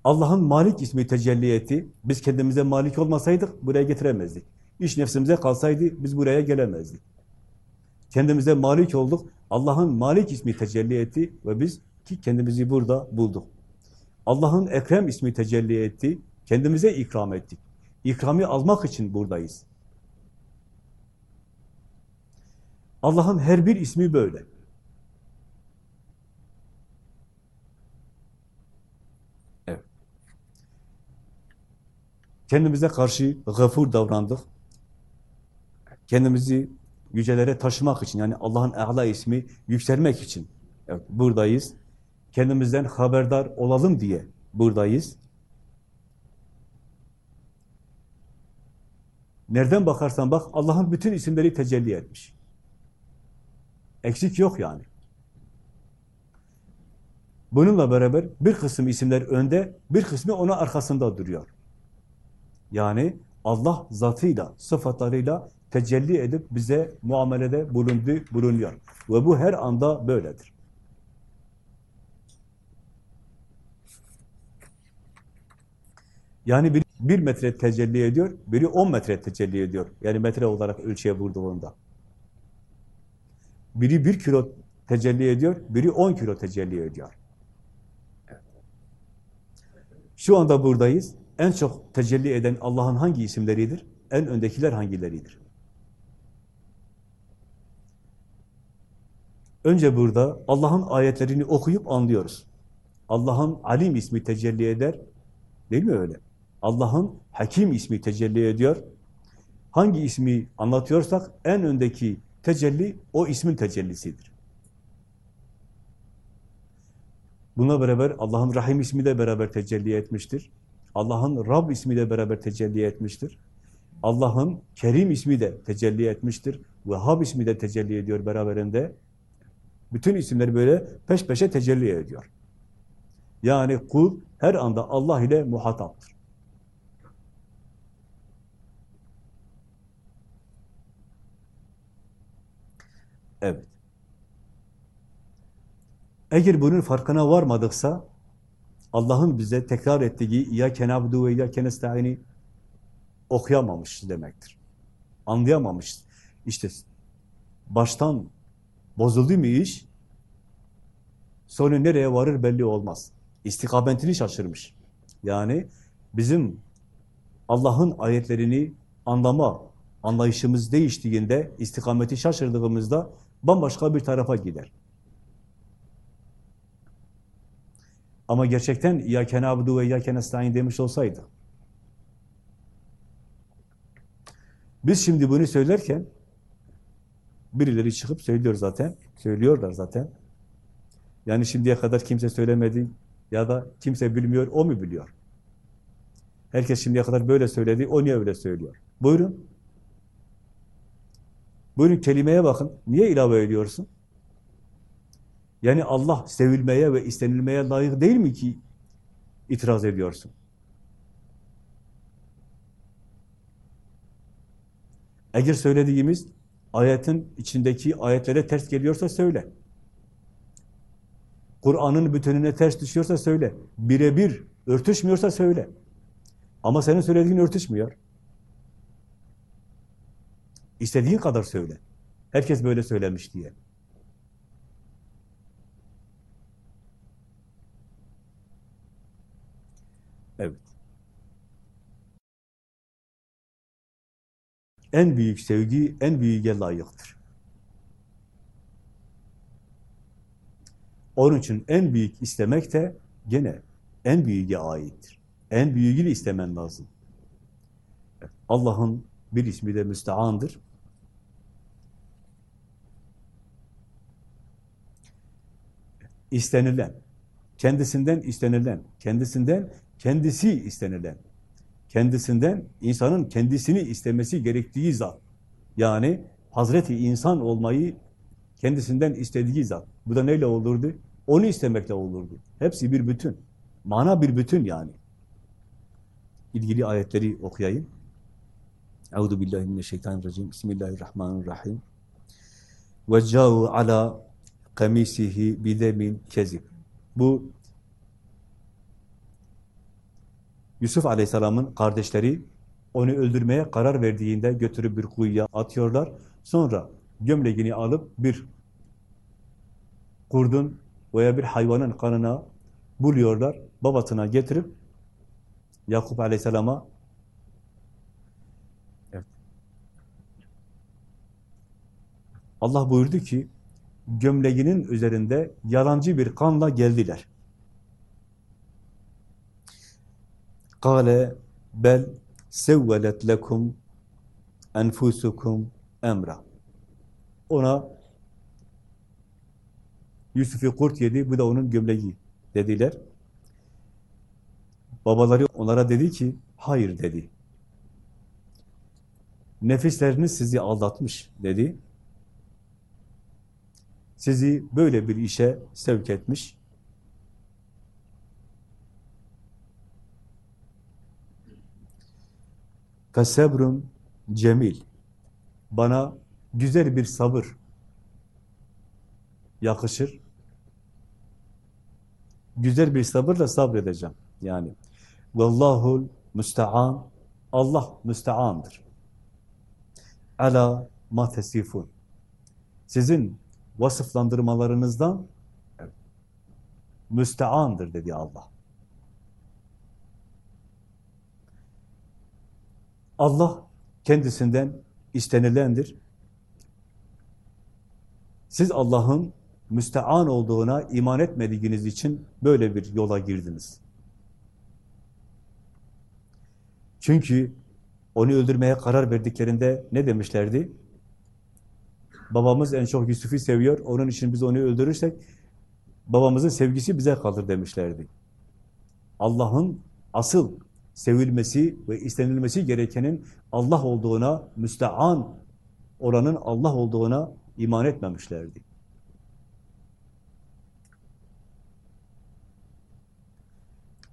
Allah'ın Malik ismi tecelli etti. Biz kendimize malik olmasaydık buraya getiremezdik. İş nefsimize kalsaydı biz buraya gelemezdik. Kendimize malik olduk. Allah'ın Malik ismi tecelli etti ve biz ki kendimizi burada bulduk. Allah'ın Ekrem ismi tecelli etti. Kendimize ikram ettik. İkramı almak için buradayız. Allah'ın her bir ismi böyle. Kendimize karşı gafur davrandık. Kendimizi yücelere taşımak için, yani Allah'ın E'la ismi yükselmek için evet, buradayız. Kendimizden haberdar olalım diye buradayız. Nereden bakarsan bak, Allah'ın bütün isimleri tecelli etmiş. Eksik yok yani. Bununla beraber bir kısım isimler önde, bir kısmı ona arkasında duruyor. Yani Allah zatıyla, sıfatlarıyla tecelli edip bize muamelede bulundu, bulunuyor. Ve bu her anda böyledir. Yani biri bir metre tecelli ediyor, biri on metre tecelli ediyor. Yani metre olarak ölçüye vurduğunda. Biri bir kilo tecelli ediyor, biri on kilo tecelli ediyor. Şu anda buradayız. En çok tecelli eden Allah'ın hangi isimleridir? En öndekiler hangileridir? Önce burada Allah'ın ayetlerini okuyup anlıyoruz. Allah'ın alim ismi tecelli eder. Değil mi öyle? Allah'ın hakim ismi tecelli ediyor. Hangi ismi anlatıyorsak en öndeki tecelli o ismin tecellisidir. Buna beraber Allah'ın Rahim ismi de beraber tecelli etmiştir. Allah'ın Rab ismi de beraber tecelli etmiştir. Allah'ın Kerim ismi de tecelli etmiştir. Vehhab ismi de tecelli ediyor beraberinde. Bütün isimler böyle peş peşe tecelli ediyor. Yani kul her anda Allah ile muhataptır. Evet. Eğer bunun farkına varmadıksa Allah'ın bize tekrar ettiği İyyâke nâbudu ve İyyâke nestaîn'i okuyamamış demektir. Anlayamamış. İşte baştan bozuldu mu iş, sonu nereye varır belli olmaz. İstikametini şaşırmış. Yani bizim Allah'ın ayetlerini anlama, anlayışımız değiştiğinde, istikameti şaşırdığımızda bambaşka bir tarafa gider. Ama gerçekten İyyâke nâbudu ve İyyâke nestaîn demiş olsaydı. Biz şimdi bunu söylerken birileri çıkıp söylüyor zaten. Söylüyorlar zaten. Yani şimdiye kadar kimse söylemedi ya da kimse bilmiyor, o mu biliyor? Herkes şimdiye kadar böyle söyledi, o niye öyle söylüyor? Buyurun. Buyurun kelimeye bakın. Niye ilave ediyorsun? Yani Allah sevilmeye ve istenilmeye layık değil mi ki itiraz ediyorsun? Eğer söylediğimiz ayetin içindeki ayetlere ters geliyorsa söyle. Kur'an'ın bütününe ters düşüyorsa söyle. Birebir örtüşmüyorsa söyle. Ama senin söylediğin örtüşmüyor. İstediğin kadar söyle. Herkes böyle söylemiş diye. Evet. En büyük sevgi en büyüğe layıktır. Onun için en büyük istemek de gene en büyüğe aittir. En büyüğünü istemen lazım. Allah'ın bir ismi de müstehandır. İstenilen, kendisinden istenilen, kendisinden kendisi istenilen, kendisinden insanın kendisini istemesi gerektiği zat. Yani Hazreti insan olmayı kendisinden istediği zat. Bu da neyle olurdu? Onu istemekle olurdu. Hepsi bir bütün. Mana bir bütün yani. İlgili ayetleri okuyayım. Euzu billahi mineşşeytanirracim. Bismillahirrahmanirrahim. Ve ca'u ala kamisihi bidemin kezib. Bu Yusuf Aleyhisselam'ın kardeşleri onu öldürmeye karar verdiğinde götürüp bir kuyuya atıyorlar. Sonra gömleğini alıp bir kurdun veya bir hayvanın kanına buluyorlar. Babasına getirip Yakup Aleyhisselam'a evet. Allah buyurdu ki gömleğinin üzerinde yalancı bir kanla geldiler. Kale bel sevvelet lekum enfusukum emra. Ona Yusuf'u kurt yedi, bu da onun gömleği dediler. Babaları onlara dedi ki, hayır dedi. Nefisleriniz sizi aldatmış dedi. Sizi böyle bir işe sevk etmiş. Fesebrun cemil. Bana güzel bir sabır yakışır. Güzel bir sabırla sabredeceğim. Yani Vallahul müstean Allah müsteandır. Ala ma tesifun. Sizin vasıflandırmalarınızdan müsteandır dedi Allah. Allah kendisinden istenilendir. Siz Allah'ın müstean olduğuna iman etmediğiniz için böyle bir yola girdiniz. Çünkü onu öldürmeye karar verdiklerinde ne demişlerdi? Babamız en çok Yusuf'u seviyor, onun için biz onu öldürürsek babamızın sevgisi bize kalır demişlerdi. Allah'ın asıl sevilmesi ve istenilmesi gerekenin Allah olduğuna, müstean oranın Allah olduğuna iman etmemişlerdi.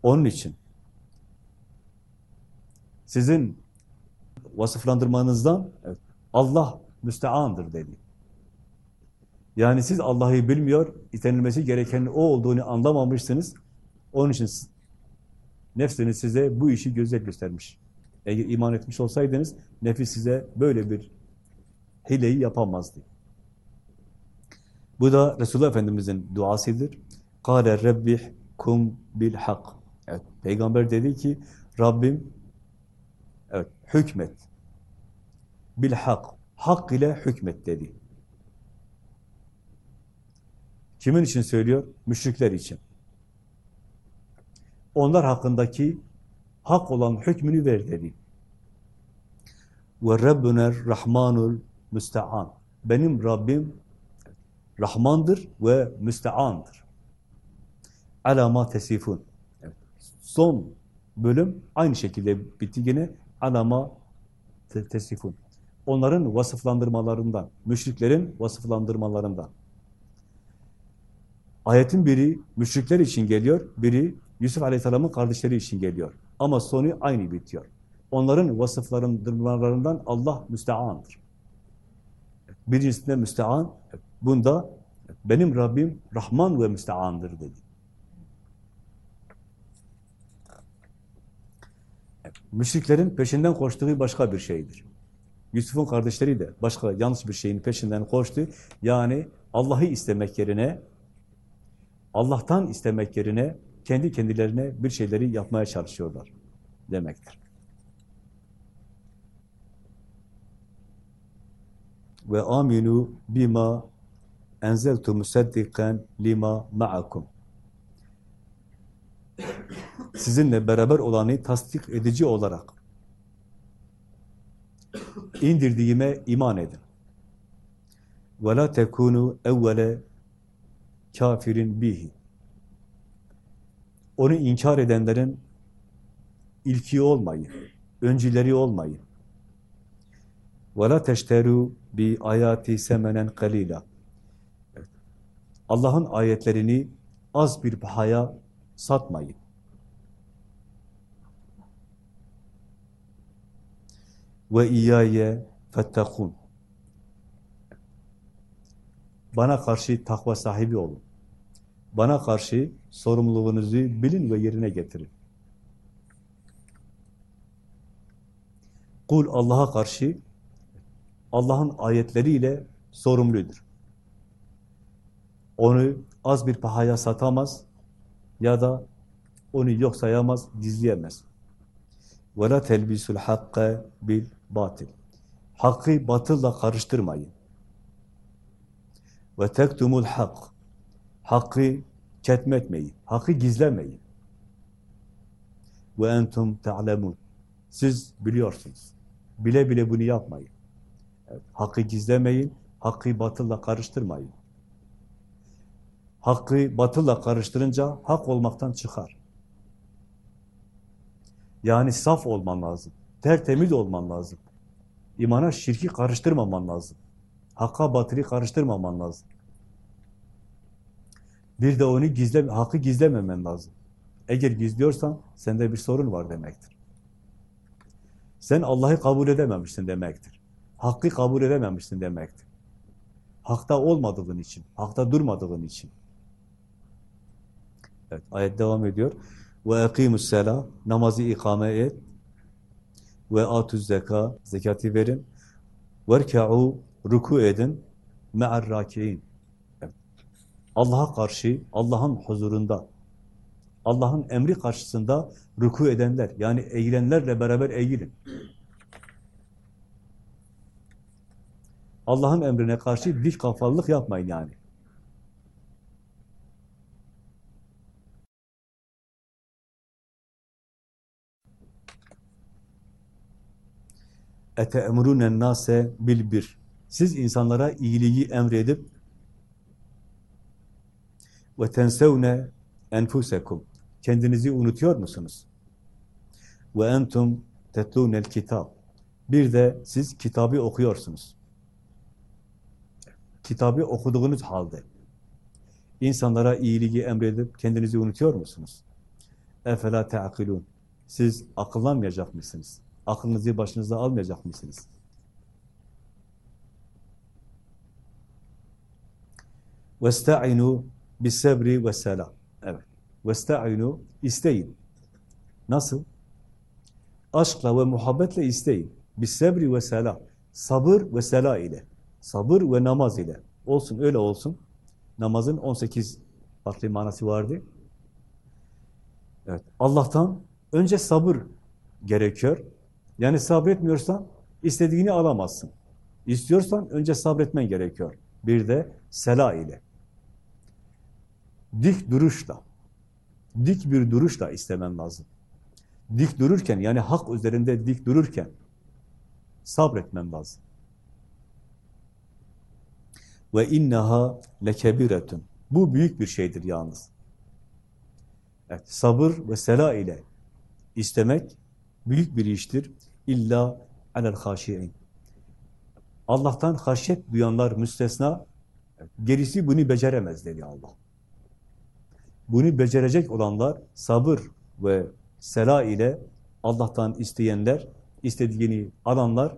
Onun için sizin vasıflandırmanızdan Allah müsteandır dedi. Yani siz Allah'ı bilmiyor, istenilmesi gerekenin o olduğunu anlamamışsınız. Onun için nefsiniz size bu işi güzel göstermiş. Eğer iman etmiş olsaydınız, nefis size böyle bir hileyi yapamazdı. Bu da Resulullah Efendimiz'in duasıdır. Kâle rebbih kum bil hak. Evet, Peygamber dedi ki, Rabbim evet, hükmet. Bil hak. Hak ile hükmet dedi. Kimin için söylüyor? Müşrikler için. Onlar hakkındaki hak olan hükmünü ver dedi. Ve Rabbüner Rahmanul Müstean. Benim Rabbim Rahmandır ve müsteandır. Alama tesifun. Son bölüm aynı şekilde bitti yine. Alama tesifun. Onların vasıflandırmalarından, müşriklerin vasıflandırmalarından. Ayetin biri müşrikler için geliyor, biri Yusuf Aleyhisselam'ın kardeşleri için geliyor. Ama sonu aynı bitiyor. Onların vasıflarından Allah müsteandır. Birincisinde müstean, bunda benim Rabbim Rahman ve müsteandır dedi. Müşriklerin peşinden koştuğu başka bir şeydir. Yusuf'un kardeşleri de başka yanlış bir şeyin peşinden koştu. Yani Allah'ı istemek yerine, Allah'tan istemek yerine kendi kendilerine bir şeyleri yapmaya çalışıyorlar demektir. Ve aminu bima enzeltu musaddiqan lima ma'akum. Sizinle beraber olanı tasdik edici olarak indirdiğime iman edin. Ve la tekunu evvele kafirin bihi. Onu inkar edenlerin ilki olmayın, öncüleri olmayın. Teşteru bi ayati semenen kalila. Allah'ın ayetlerini az bir pahaya satmayın. Ve iyyaye fettekun. Bana karşı takva sahibi olun. Bana karşı sorumluluğunuzu bilin ve yerine getirin. Kul Allah'a karşı Allah'ın ayetleriyle sorumludur. Onu az bir pahaya satamaz ya da onu yok sayamaz, gizleyemez. وَلَا تَلْبِسُ الْحَقَّ بِالْبَاطِلِ Hakkı batılla karıştırmayın. Ve tektumul hak. Hakkı ketmetmeyin. Hakkı gizlemeyin. Ve entum ta'lemun. Siz biliyorsunuz. Bile bile bunu yapmayın. Evet, hakkı gizlemeyin, hakkı batılla karıştırmayın. Hakkı batılla karıştırınca hak olmaktan çıkar. Yani saf olman lazım. Tertemiz olman lazım. İmana şirki karıştırmaman lazım. Hakka batılı karıştırmaman lazım. Bir de onu gizle, hakkı gizlememen lazım. Eğer gizliyorsan sende bir sorun var demektir. Sen Allah'ı kabul edememişsin demektir. Hakkı kabul edememişsin demektir. Hakta olmadığın için, hakta durmadığın için. Evet, ayet devam ediyor. Ve ekimus sela, namazı ikame et. Ve atuz zeka, zekati verin. Verka'u, ruku edin. Me'ar raki'in. Allah'a karşı, Allah'ın huzurunda, Allah'ın emri karşısında ruku edenler, yani eğilenlerle beraber eğilin. Allah'ın emrine karşı dik kafalılık yapmayın yani. Ete emrûnen nase bil bir. Siz insanlara iyiliği emredip ve tensevne enfusekum. Kendinizi unutuyor musunuz? Ve entum tetlûnel kitap. Bir de siz kitabı okuyorsunuz. Kitabı okuduğunuz halde insanlara iyiliği emredip kendinizi unutuyor musunuz? Efela te'akilun. Siz akıllanmayacak mısınız? Aklınızı başınıza almayacak mısınız? Bis sebri ve selam. Evet. Vesta'inu isteyin. Nasıl? Aşkla ve muhabbetle isteyin. Bis sebri ve selam. Sabır ve sela ile. Sabır ve namaz ile. Olsun öyle olsun. Namazın 18 farklı manası vardı. Evet. Allah'tan önce sabır gerekiyor. Yani sabretmiyorsan istediğini alamazsın. İstiyorsan önce sabretmen gerekiyor. Bir de sela ile. Dik duruşla, dik bir duruşla istemen lazım. Dik dururken, yani hak üzerinde dik dururken sabretmen lazım. Ve innaha lekebiretun. Bu büyük bir şeydir yalnız. Evet, sabır ve sela ile istemek büyük bir iştir. İlla alel haşi'in. Allah'tan haşyet duyanlar müstesna, gerisi bunu beceremez dedi Allah. Bunu becerecek olanlar sabır ve sela ile Allah'tan isteyenler, istediğini alanlar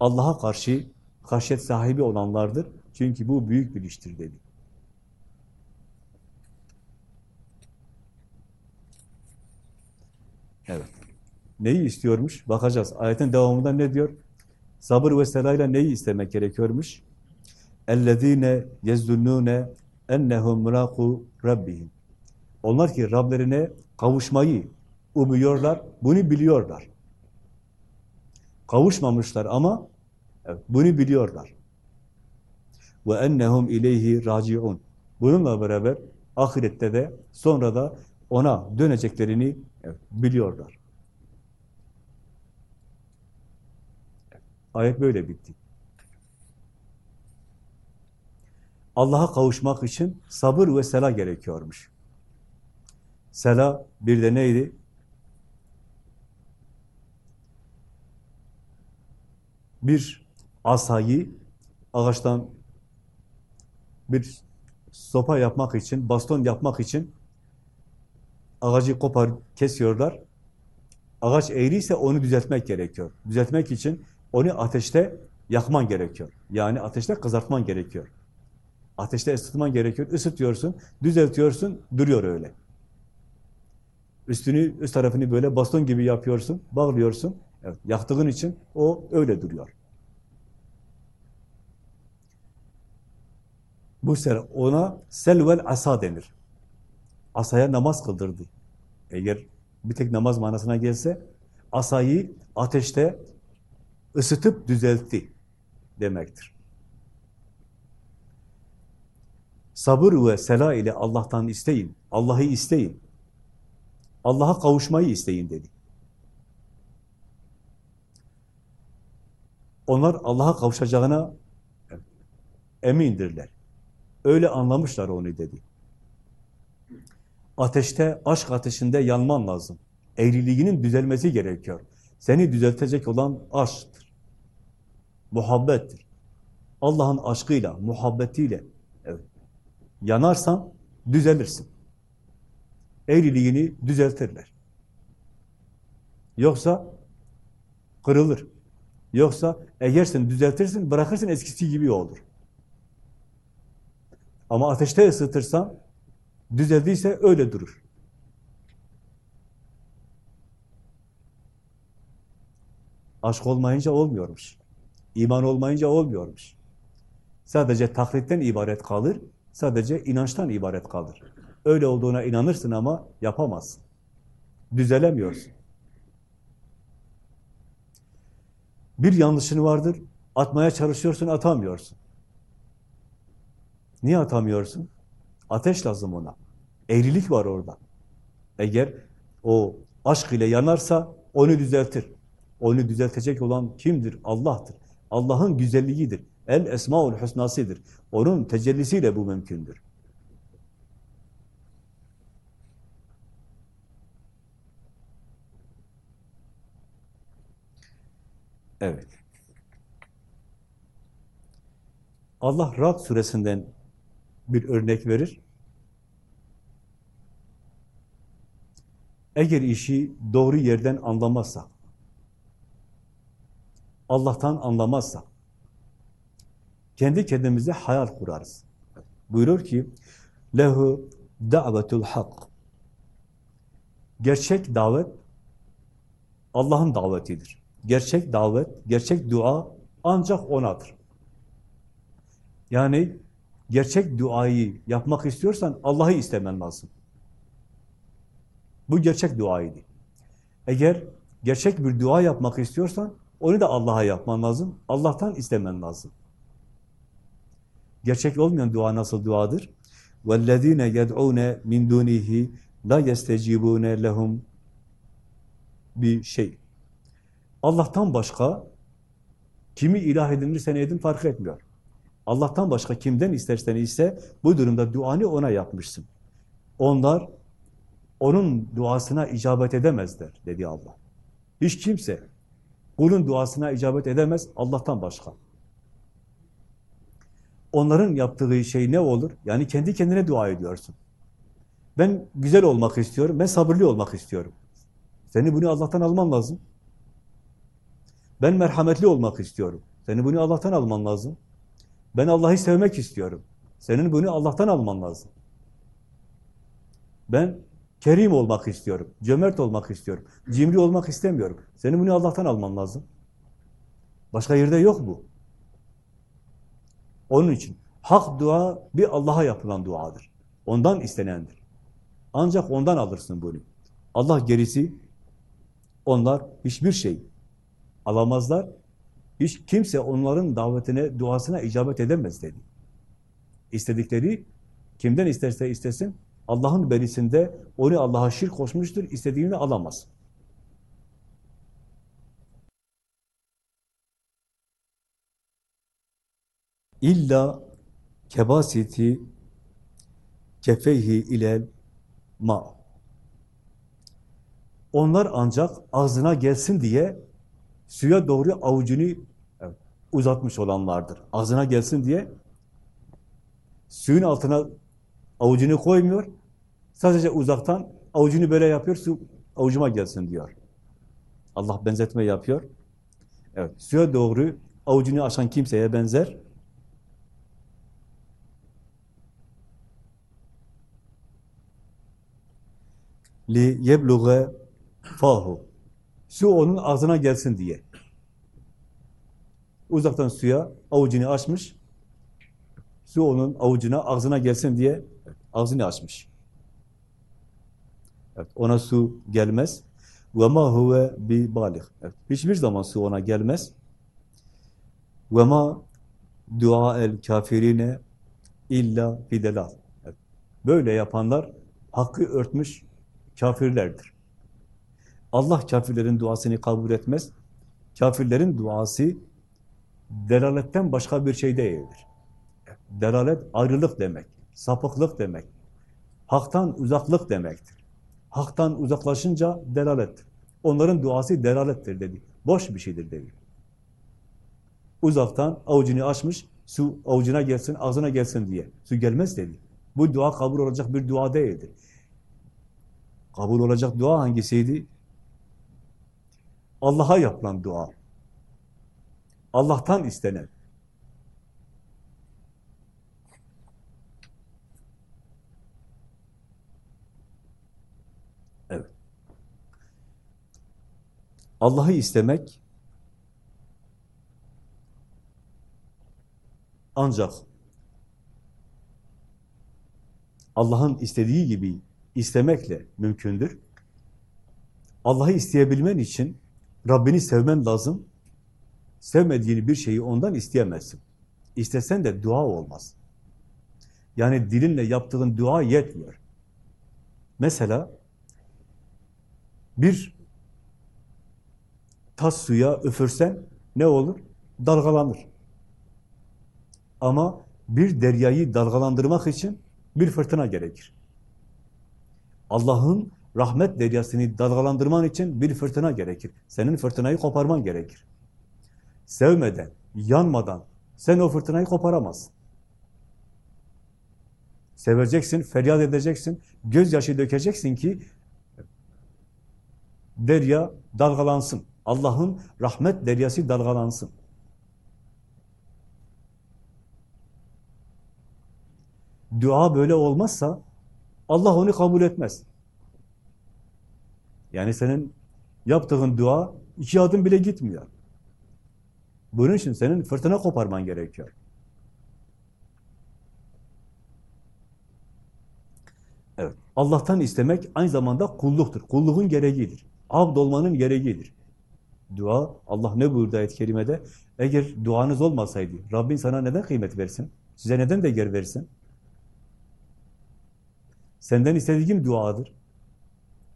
Allah'a karşı haşyet sahibi olanlardır. Çünkü bu büyük bir iştir dedi. Evet. Neyi istiyormuş? Bakacağız. Ayetin devamında ne diyor? Sabır ve selayla neyi istemek gerekiyormuş? اَلَّذ۪ينَ يَزْدُنُّونَ اَنَّهُمْ مُرَاقُوا رَبِّهِمْ onlar ki Rablerine kavuşmayı umuyorlar, bunu biliyorlar. Kavuşmamışlar ama bunu biliyorlar. Ve ennehum ileyhi raciun. Bununla beraber ahirette de sonra da ona döneceklerini biliyorlar. Ayet böyle bitti. Allah'a kavuşmak için sabır ve sela gerekiyormuş. Sela bir de neydi? Bir asayı ağaçtan bir sopa yapmak için, baston yapmak için ağacı kopar, kesiyorlar. Ağaç eğriyse onu düzeltmek gerekiyor. Düzeltmek için onu ateşte yakman gerekiyor. Yani ateşte kızartman gerekiyor. Ateşte ısıtman gerekiyor. Isıtıyorsun, düzeltiyorsun, duruyor öyle. Üstünü, üst tarafını böyle baston gibi yapıyorsun, bağlıyorsun. Evet, yaktığın için o öyle duruyor. Bu sefer ona selvel asa denir. Asaya namaz kıldırdı. Eğer bir tek namaz manasına gelse, asayı ateşte ısıtıp düzeltti demektir. Sabır ve sela ile Allah'tan isteyin. Allah'ı isteyin. Allah'a kavuşmayı isteyin dedi. Onlar Allah'a kavuşacağına emindirler. Öyle anlamışlar onu dedi. Ateşte, aşk ateşinde yanman lazım. Eğriliğinin düzelmesi gerekiyor. Seni düzeltecek olan aşktır. Muhabbettir. Allah'ın aşkıyla, muhabbetiyle evet, yanarsan düzelirsin. Eğriliğini düzeltirler. Yoksa kırılır. Yoksa eğer sen düzeltirsin, bırakırsın eskisi gibi olur. Ama ateşte ısıtırsan, düzeldiyse öyle durur. Aşk olmayınca olmuyormuş. İman olmayınca olmuyormuş. Sadece taklitten ibaret kalır, sadece inançtan ibaret kalır. Öyle olduğuna inanırsın ama yapamazsın. Düzelemiyorsun. Bir yanlışın vardır, atmaya çalışıyorsun, atamıyorsun. Niye atamıyorsun? Ateş lazım ona. Eğrilik var orada. Eğer o aşk ile yanarsa onu düzeltir. Onu düzeltecek olan kimdir? Allah'tır. Allah'ın güzelliğidir. El Esmaül Hüsnasıdır. Onun tecellisiyle bu mümkündür. Evet. Allah Rad suresinden bir örnek verir. Eğer işi doğru yerden anlamazsa, Allah'tan anlamazsa, kendi kendimize hayal kurarız. Buyurur ki, lehu davetul hak. Gerçek davet Allah'ın davetidir Gerçek davet, gerçek dua ancak O'nadır. Yani gerçek duayı yapmak istiyorsan Allah'ı istemen lazım. Bu gerçek duaydı. Eğer gerçek bir dua yapmak istiyorsan onu da Allah'a yapman lazım. Allah'tan istemen lazım. Gerçek olmayan dua nasıl duadır? وَالَّذ۪ينَ يَدْعُونَ مِنْ دُونِهِ لَا يَسْتَجِبُونَ لَهُمْ bir şey. Allah'tan başka kimi ilah edinirsen edin fark etmiyor. Allah'tan başka kimden istersen ise bu durumda duanı ona yapmışsın. Onlar onun duasına icabet edemezler dedi Allah. Hiç kimse kulun duasına icabet edemez Allah'tan başka. Onların yaptığı şey ne olur? Yani kendi kendine dua ediyorsun. Ben güzel olmak istiyorum, ben sabırlı olmak istiyorum. Seni bunu Allah'tan alman lazım. Ben merhametli olmak istiyorum. Seni bunu Allah'tan alman lazım. Ben Allah'ı sevmek istiyorum. Senin bunu Allah'tan alman lazım. Ben kerim olmak istiyorum, cömert olmak istiyorum, cimri olmak istemiyorum. Senin bunu Allah'tan alman lazım. Başka yerde yok bu. Onun için hak dua bir Allah'a yapılan duadır. Ondan istenendir. Ancak ondan alırsın bunu. Allah gerisi onlar hiçbir şey alamazlar. Hiç kimse onların davetine, duasına icabet edemez dedi. İstedikleri kimden isterse istesin Allah'ın berisinde onu Allah'a şirk koşmuştur, istediğini alamaz. İlla kebasiti kefeyhi ilel ma. Onlar ancak ağzına gelsin diye suya doğru avucunu uzatmış olanlardır. Ağzına gelsin diye suyun altına avucunu koymuyor. Sadece uzaktan avucunu böyle yapıyor, su avucuma gelsin diyor. Allah benzetme yapıyor. Evet, suya doğru avucunu açan kimseye benzer. li yebluğe fahu. Su onun ağzına gelsin diye. Uzaktan suya avucunu açmış. Su onun avucuna, ağzına gelsin diye ağzını açmış. Evet, ona su gelmez. Huve bi balih. Evet, hiçbir zaman su ona gelmez. Ma dua el kafirine illa fidelal. Böyle yapanlar hakkı örtmüş kafirlerdir. Allah kafirlerin duasını kabul etmez. Kafirlerin duası delaletten başka bir şey değildir. Delalet ayrılık demek, sapıklık demek, haktan uzaklık demektir. Haktan uzaklaşınca delalettir. Onların duası delalettir dedi. Boş bir şeydir dedi. Uzaktan avucunu açmış, su avucuna gelsin, ağzına gelsin diye. Su gelmez dedi. Bu dua kabul olacak bir dua değildir. Kabul olacak dua hangisiydi? Allah'a yapılan dua. Allah'tan istenen. Evet. Allah'ı istemek ancak Allah'ın istediği gibi istemekle mümkündür. Allah'ı isteyebilmen için Rabbini sevmen lazım. Sevmediğini bir şeyi ondan isteyemezsin. İstesen de dua olmaz. Yani dilinle yaptığın dua yetmiyor. Mesela bir tas suya üfürsen ne olur? Dalgalanır. Ama bir deryayı dalgalandırmak için bir fırtına gerekir. Allah'ın rahmet deryasını dalgalandırman için bir fırtına gerekir. Senin fırtınayı koparman gerekir. Sevmeden, yanmadan sen o fırtınayı koparamazsın. Seveceksin, feryat edeceksin, gözyaşı dökeceksin ki derya dalgalansın. Allah'ın rahmet deryası dalgalansın. Dua böyle olmazsa Allah onu kabul etmez. Yani senin yaptığın dua iki adım bile gitmiyor. Bunun için senin fırtına koparman gerekiyor. Evet. Allah'tan istemek aynı zamanda kulluktur. Kulluğun gereğidir. Abd olmanın gereğidir. Dua, Allah ne buyurdu ayet-i kerimede? Eğer duanız olmasaydı, Rabbin sana neden kıymet versin? Size neden değer versin? Senden istediğim duadır.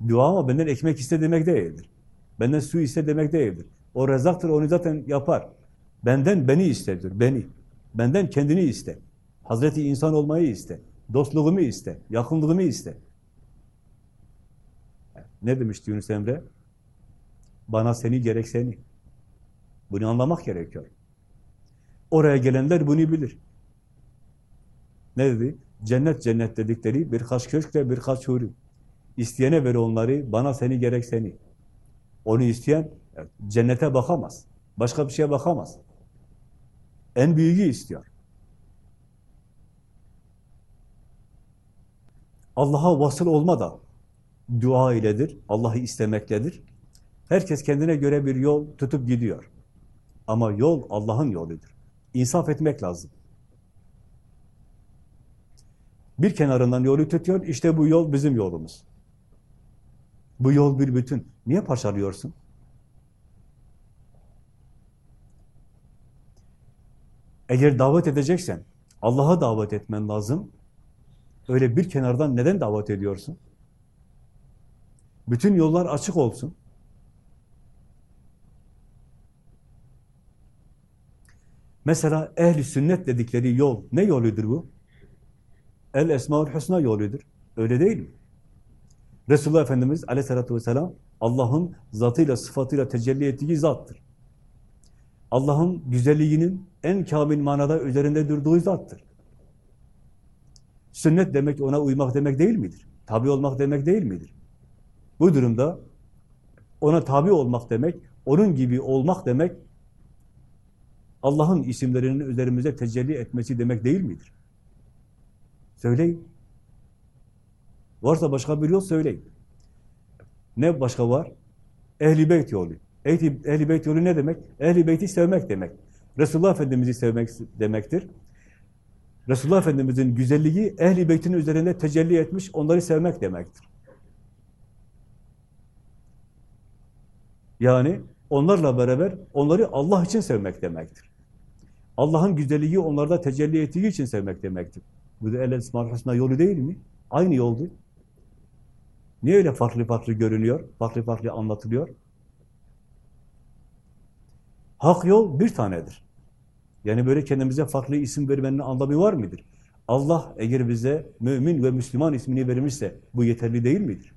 Dua ama benden ekmek iste demek değildir. Benden su iste demek değildir. O rezaktır, onu zaten yapar. Benden beni istedir, beni. Benden kendini iste. Hazreti insan olmayı iste. Dostluğumu iste, yakınlığımı iste. Ne demişti Yunus Emre? Bana seni gerek seni. Bunu anlamak gerekiyor. Oraya gelenler bunu bilir. Ne dedi? Cennet cennet dedikleri birkaç köşkle birkaç huri. İsteyene ver onları, bana seni gerek seni. Onu isteyen cennete bakamaz. Başka bir şeye bakamaz. En büyüğü istiyor. Allah'a vasıl olma da dua iledir, Allah'ı istemekledir. Herkes kendine göre bir yol tutup gidiyor. Ama yol Allah'ın yoludur. İnsaf etmek lazım. Bir kenarından yolu tutuyor, işte bu yol bizim yolumuz. Bu yol bir bütün. Niye parçalıyorsun? Eğer davet edeceksen, Allah'a davet etmen lazım. Öyle bir kenardan neden davet ediyorsun? Bütün yollar açık olsun. Mesela ehli sünnet dedikleri yol, ne yoludur bu? El Esmaül Hüsna yoludur. Öyle değil mi? Resulullah Efendimiz aleyhissalatü vesselam Allah'ın zatıyla, sıfatıyla tecelli ettiği zattır. Allah'ın güzelliğinin en kamil manada üzerinde durduğu zattır. Sünnet demek ona uymak demek değil midir? Tabi olmak demek değil midir? Bu durumda ona tabi olmak demek, onun gibi olmak demek Allah'ın isimlerinin üzerimize tecelli etmesi demek değil midir? Söyleyin. Varsa başka bir yol söyleyin. Ne başka var? Ehli beyt yolu. Ehli, ehli beyt yolu ne demek? Ehli beyti sevmek demek. Resulullah Efendimiz'i sevmek demektir. Resulullah Efendimiz'in güzelliği ehli beytin üzerinde tecelli etmiş, onları sevmek demektir. Yani onlarla beraber onları Allah için sevmek demektir. Allah'ın güzelliği onlarda tecelli ettiği için sevmek demektir. Bu da el esma husna yolu değil mi? Aynı yoldu. Niye öyle farklı farklı görünüyor? Farklı farklı anlatılıyor? Hak yol bir tanedir. Yani böyle kendimize farklı isim vermenin anlamı var mıdır? Allah eğer bize mümin ve Müslüman ismini vermişse bu yeterli değil midir?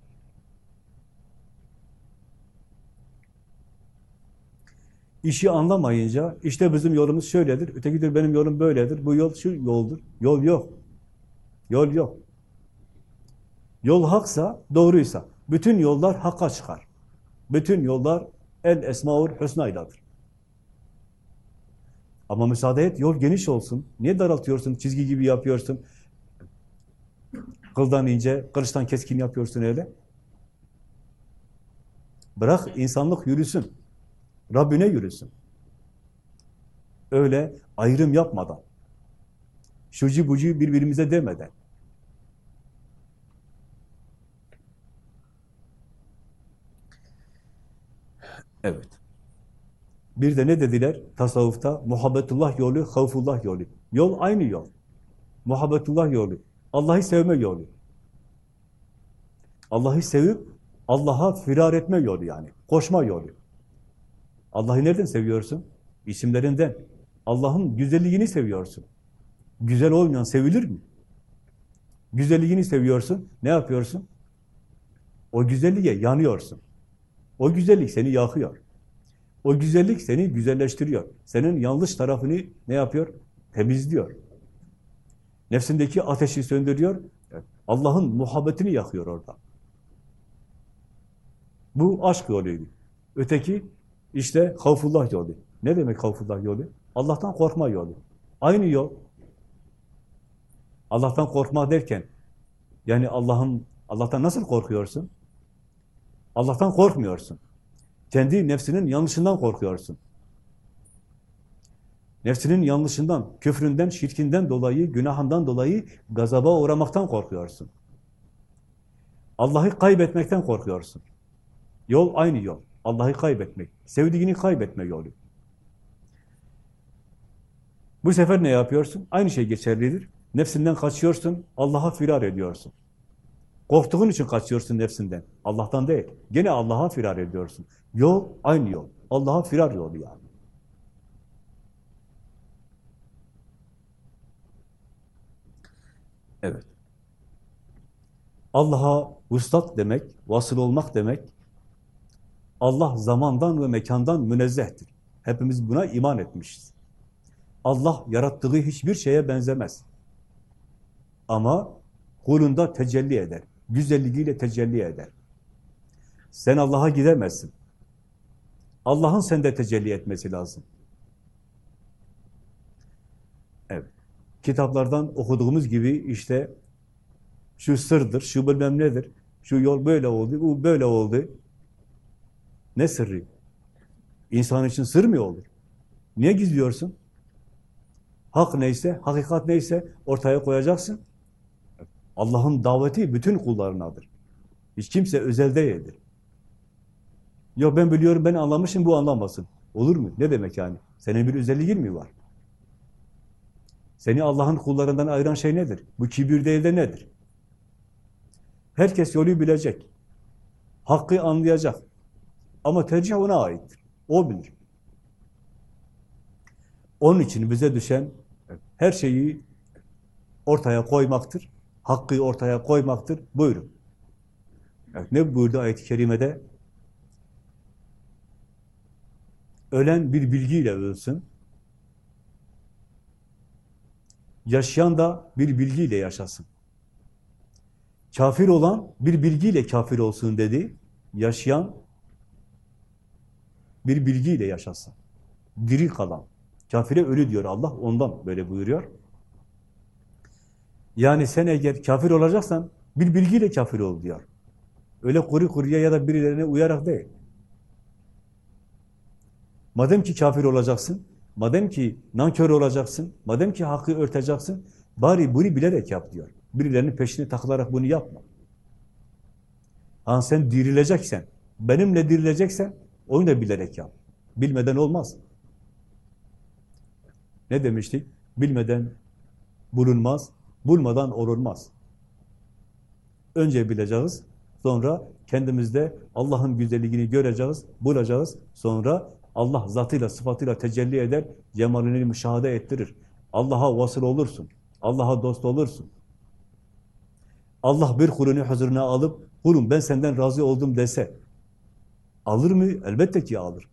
İşi anlamayınca işte bizim yolumuz şöyledir, ötekidir benim yolum böyledir, bu yol şu yoldur. Yol yok. Yol yok. Yol haksa, doğruysa, bütün yollar hakka çıkar. Bütün yollar el esmaur hüsnayladır. Ama müsaade et, yol geniş olsun. Niye daraltıyorsun, çizgi gibi yapıyorsun? Kıldan ince, kılıçtan keskin yapıyorsun öyle. Bırak insanlık yürüsün. Rabbine yürüsün. Öyle ayrım yapmadan, şucu bucu birbirimize demeden. Evet. Bir de ne dediler tasavvufta? Muhabbetullah yolu, havfullah yolu. Yol aynı yol. Muhabbetullah yolu. Allah'ı sevme yolu. Allah'ı sevip Allah'a firar etme yolu yani. Koşma yolu. Allah'ı nereden seviyorsun? İsimlerinden. Allah'ın güzelliğini seviyorsun. Güzel olmayan sevilir mi? Güzelliğini seviyorsun. Ne yapıyorsun? O güzelliğe yanıyorsun. O güzellik seni yakıyor. O güzellik seni güzelleştiriyor. Senin yanlış tarafını ne yapıyor? Temizliyor. Nefsindeki ateşi söndürüyor. Allah'ın muhabbetini yakıyor orada. Bu aşk yoluydu. Öteki işte havfullah yolu. Ne demek havfullah yolu? Allah'tan korkma yolu. Aynı yol. Allah'tan korkma derken yani Allah'ın Allah'tan nasıl korkuyorsun? Allah'tan korkmuyorsun. Kendi nefsinin yanlışından korkuyorsun. Nefsinin yanlışından, küfründen, şirkinden dolayı, günahından dolayı gazaba uğramaktan korkuyorsun. Allah'ı kaybetmekten korkuyorsun. Yol aynı yol. Allah'ı kaybetmek, sevdiğini kaybetme yolu. Bu sefer ne yapıyorsun? Aynı şey geçerlidir. Nefsinden kaçıyorsun, Allah'a firar ediyorsun. Korktuğun için kaçıyorsun nefsinden. Allah'tan değil. Gene Allah'a firar ediyorsun. Yol aynı yol. Allah'a firar yolu yani. Evet. Allah'a vuslat demek, vasıl olmak demek, Allah zamandan ve mekandan münezzehtir. Hepimiz buna iman etmişiz. Allah yarattığı hiçbir şeye benzemez. Ama kulunda tecelli eder. Güzelliğiyle tecelli eder. Sen Allah'a gidemezsin. Allah'ın sende tecelli etmesi lazım. Evet. Kitaplardan okuduğumuz gibi işte şu sırdır, şu bilmem nedir, şu yol böyle oldu, bu böyle oldu. Ne sırrı? İnsan için sır mı olur? Niye gizliyorsun? Hak neyse, hakikat neyse ortaya koyacaksın. Allah'ın daveti bütün kullarınadır. Hiç kimse özel değildir. Yok ben biliyorum, ben anlamışım, bu anlamasın. Olur mu? Ne demek yani? Senin bir özelliğin mi var? Seni Allah'ın kullarından ayıran şey nedir? Bu kibir değil de nedir? Herkes yolu bilecek. Hakkı anlayacak. Ama tercih ona aittir. O bilir. Onun için bize düşen her şeyi ortaya koymaktır. Hakkı ortaya koymaktır. Buyurun. Evet, ne buyurdu ayet-i kerimede? Ölen bir bilgiyle ölsün. Yaşayan da bir bilgiyle yaşasın. Kafir olan bir bilgiyle kafir olsun dedi. Yaşayan bir bilgiyle yaşasın. Diri kalan. Kafire ölü diyor Allah, ondan böyle buyuruyor. Yani sen eğer kafir olacaksan bir bilgiyle kafir ol diyor. Öyle kuru kuruya ya da birilerine uyarak değil. Madem ki kafir olacaksın, madem ki nankör olacaksın, madem ki hakkı örteceksin, bari bunu bilerek yap diyor. Birilerinin peşine takılarak bunu yapma. Ha sen dirileceksen, benimle dirileceksen, onu da bilerek yap. Bilmeden olmaz. Ne demiştik? Bilmeden bulunmaz, bulmadan olunmaz. Önce bileceğiz, sonra kendimizde Allah'ın güzelliğini göreceğiz, bulacağız, sonra Allah zatıyla, sıfatıyla tecelli eder, cemalini müşahede ettirir. Allah'a vasıl olursun. Allah'a dost olursun. Allah bir kulünü huzuruna alıp, kulum ben senden razı oldum dese, alır mı? Elbette ki alır.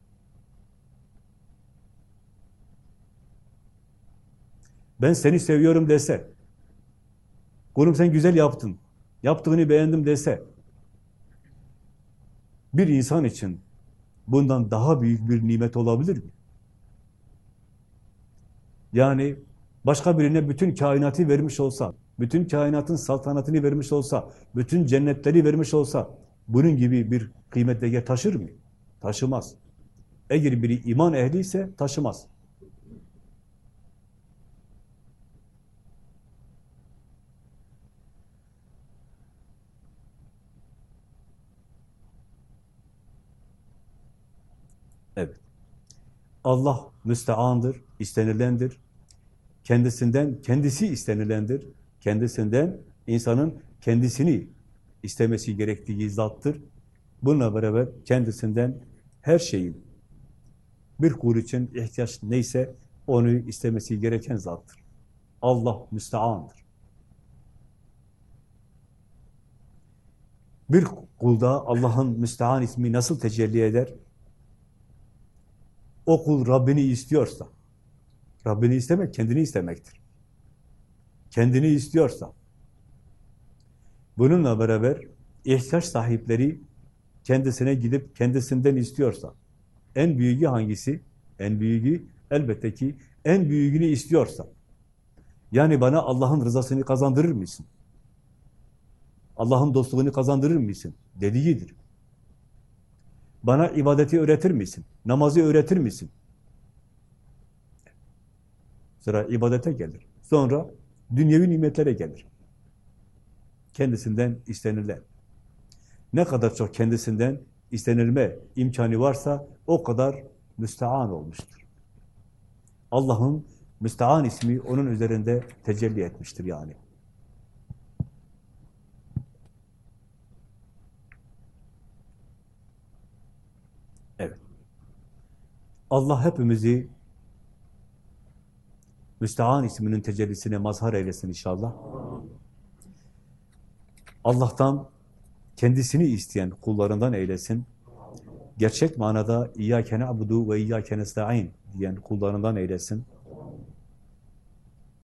Ben seni seviyorum dese, kulum sen güzel yaptın, yaptığını beğendim dese, bir insan için bundan daha büyük bir nimet olabilir mi? Yani başka birine bütün kainatı vermiş olsa, bütün kainatın saltanatını vermiş olsa, bütün cennetleri vermiş olsa, bunun gibi bir kıymet değer taşır mı? Taşımaz. Eğer biri iman ehliyse taşımaz. Evet. Allah müsteandır, istenilendir. Kendisinden, kendisi istenilendir. Kendisinden insanın kendisini istemesi gerektiği zattır. Bununla beraber kendisinden her şeyin bir kul için ihtiyaç neyse onu istemesi gereken zattır. Allah müsteandır. Bir kulda Allah'ın müstean ismi nasıl tecelli eder? O kul Rabbini istiyorsa, Rabbini istemek kendini istemektir. Kendini istiyorsa, bununla beraber ihtiyaç sahipleri kendisine gidip kendisinden istiyorsa, en büyüğü hangisi? En büyüğü elbette ki en büyüğünü istiyorsa, yani bana Allah'ın rızasını kazandırır mısın? Allah'ın dostluğunu kazandırır mısın? Dediğidir. Bana ibadeti öğretir misin? Namazı öğretir misin? Sıra ibadete gelir. Sonra dünyevi nimetlere gelir. Kendisinden istenilen. Ne kadar çok kendisinden istenilme imkanı varsa o kadar müstean olmuştur. Allah'ın müstean ismi onun üzerinde tecelli etmiştir yani. Allah hepimizi müstean isminin tecellisine mazhar eylesin inşallah. Allah'tan kendisini isteyen kullarından eylesin. Gerçek manada İyyâke na'budu ve İyyâke nesta'in diyen kullarından eylesin.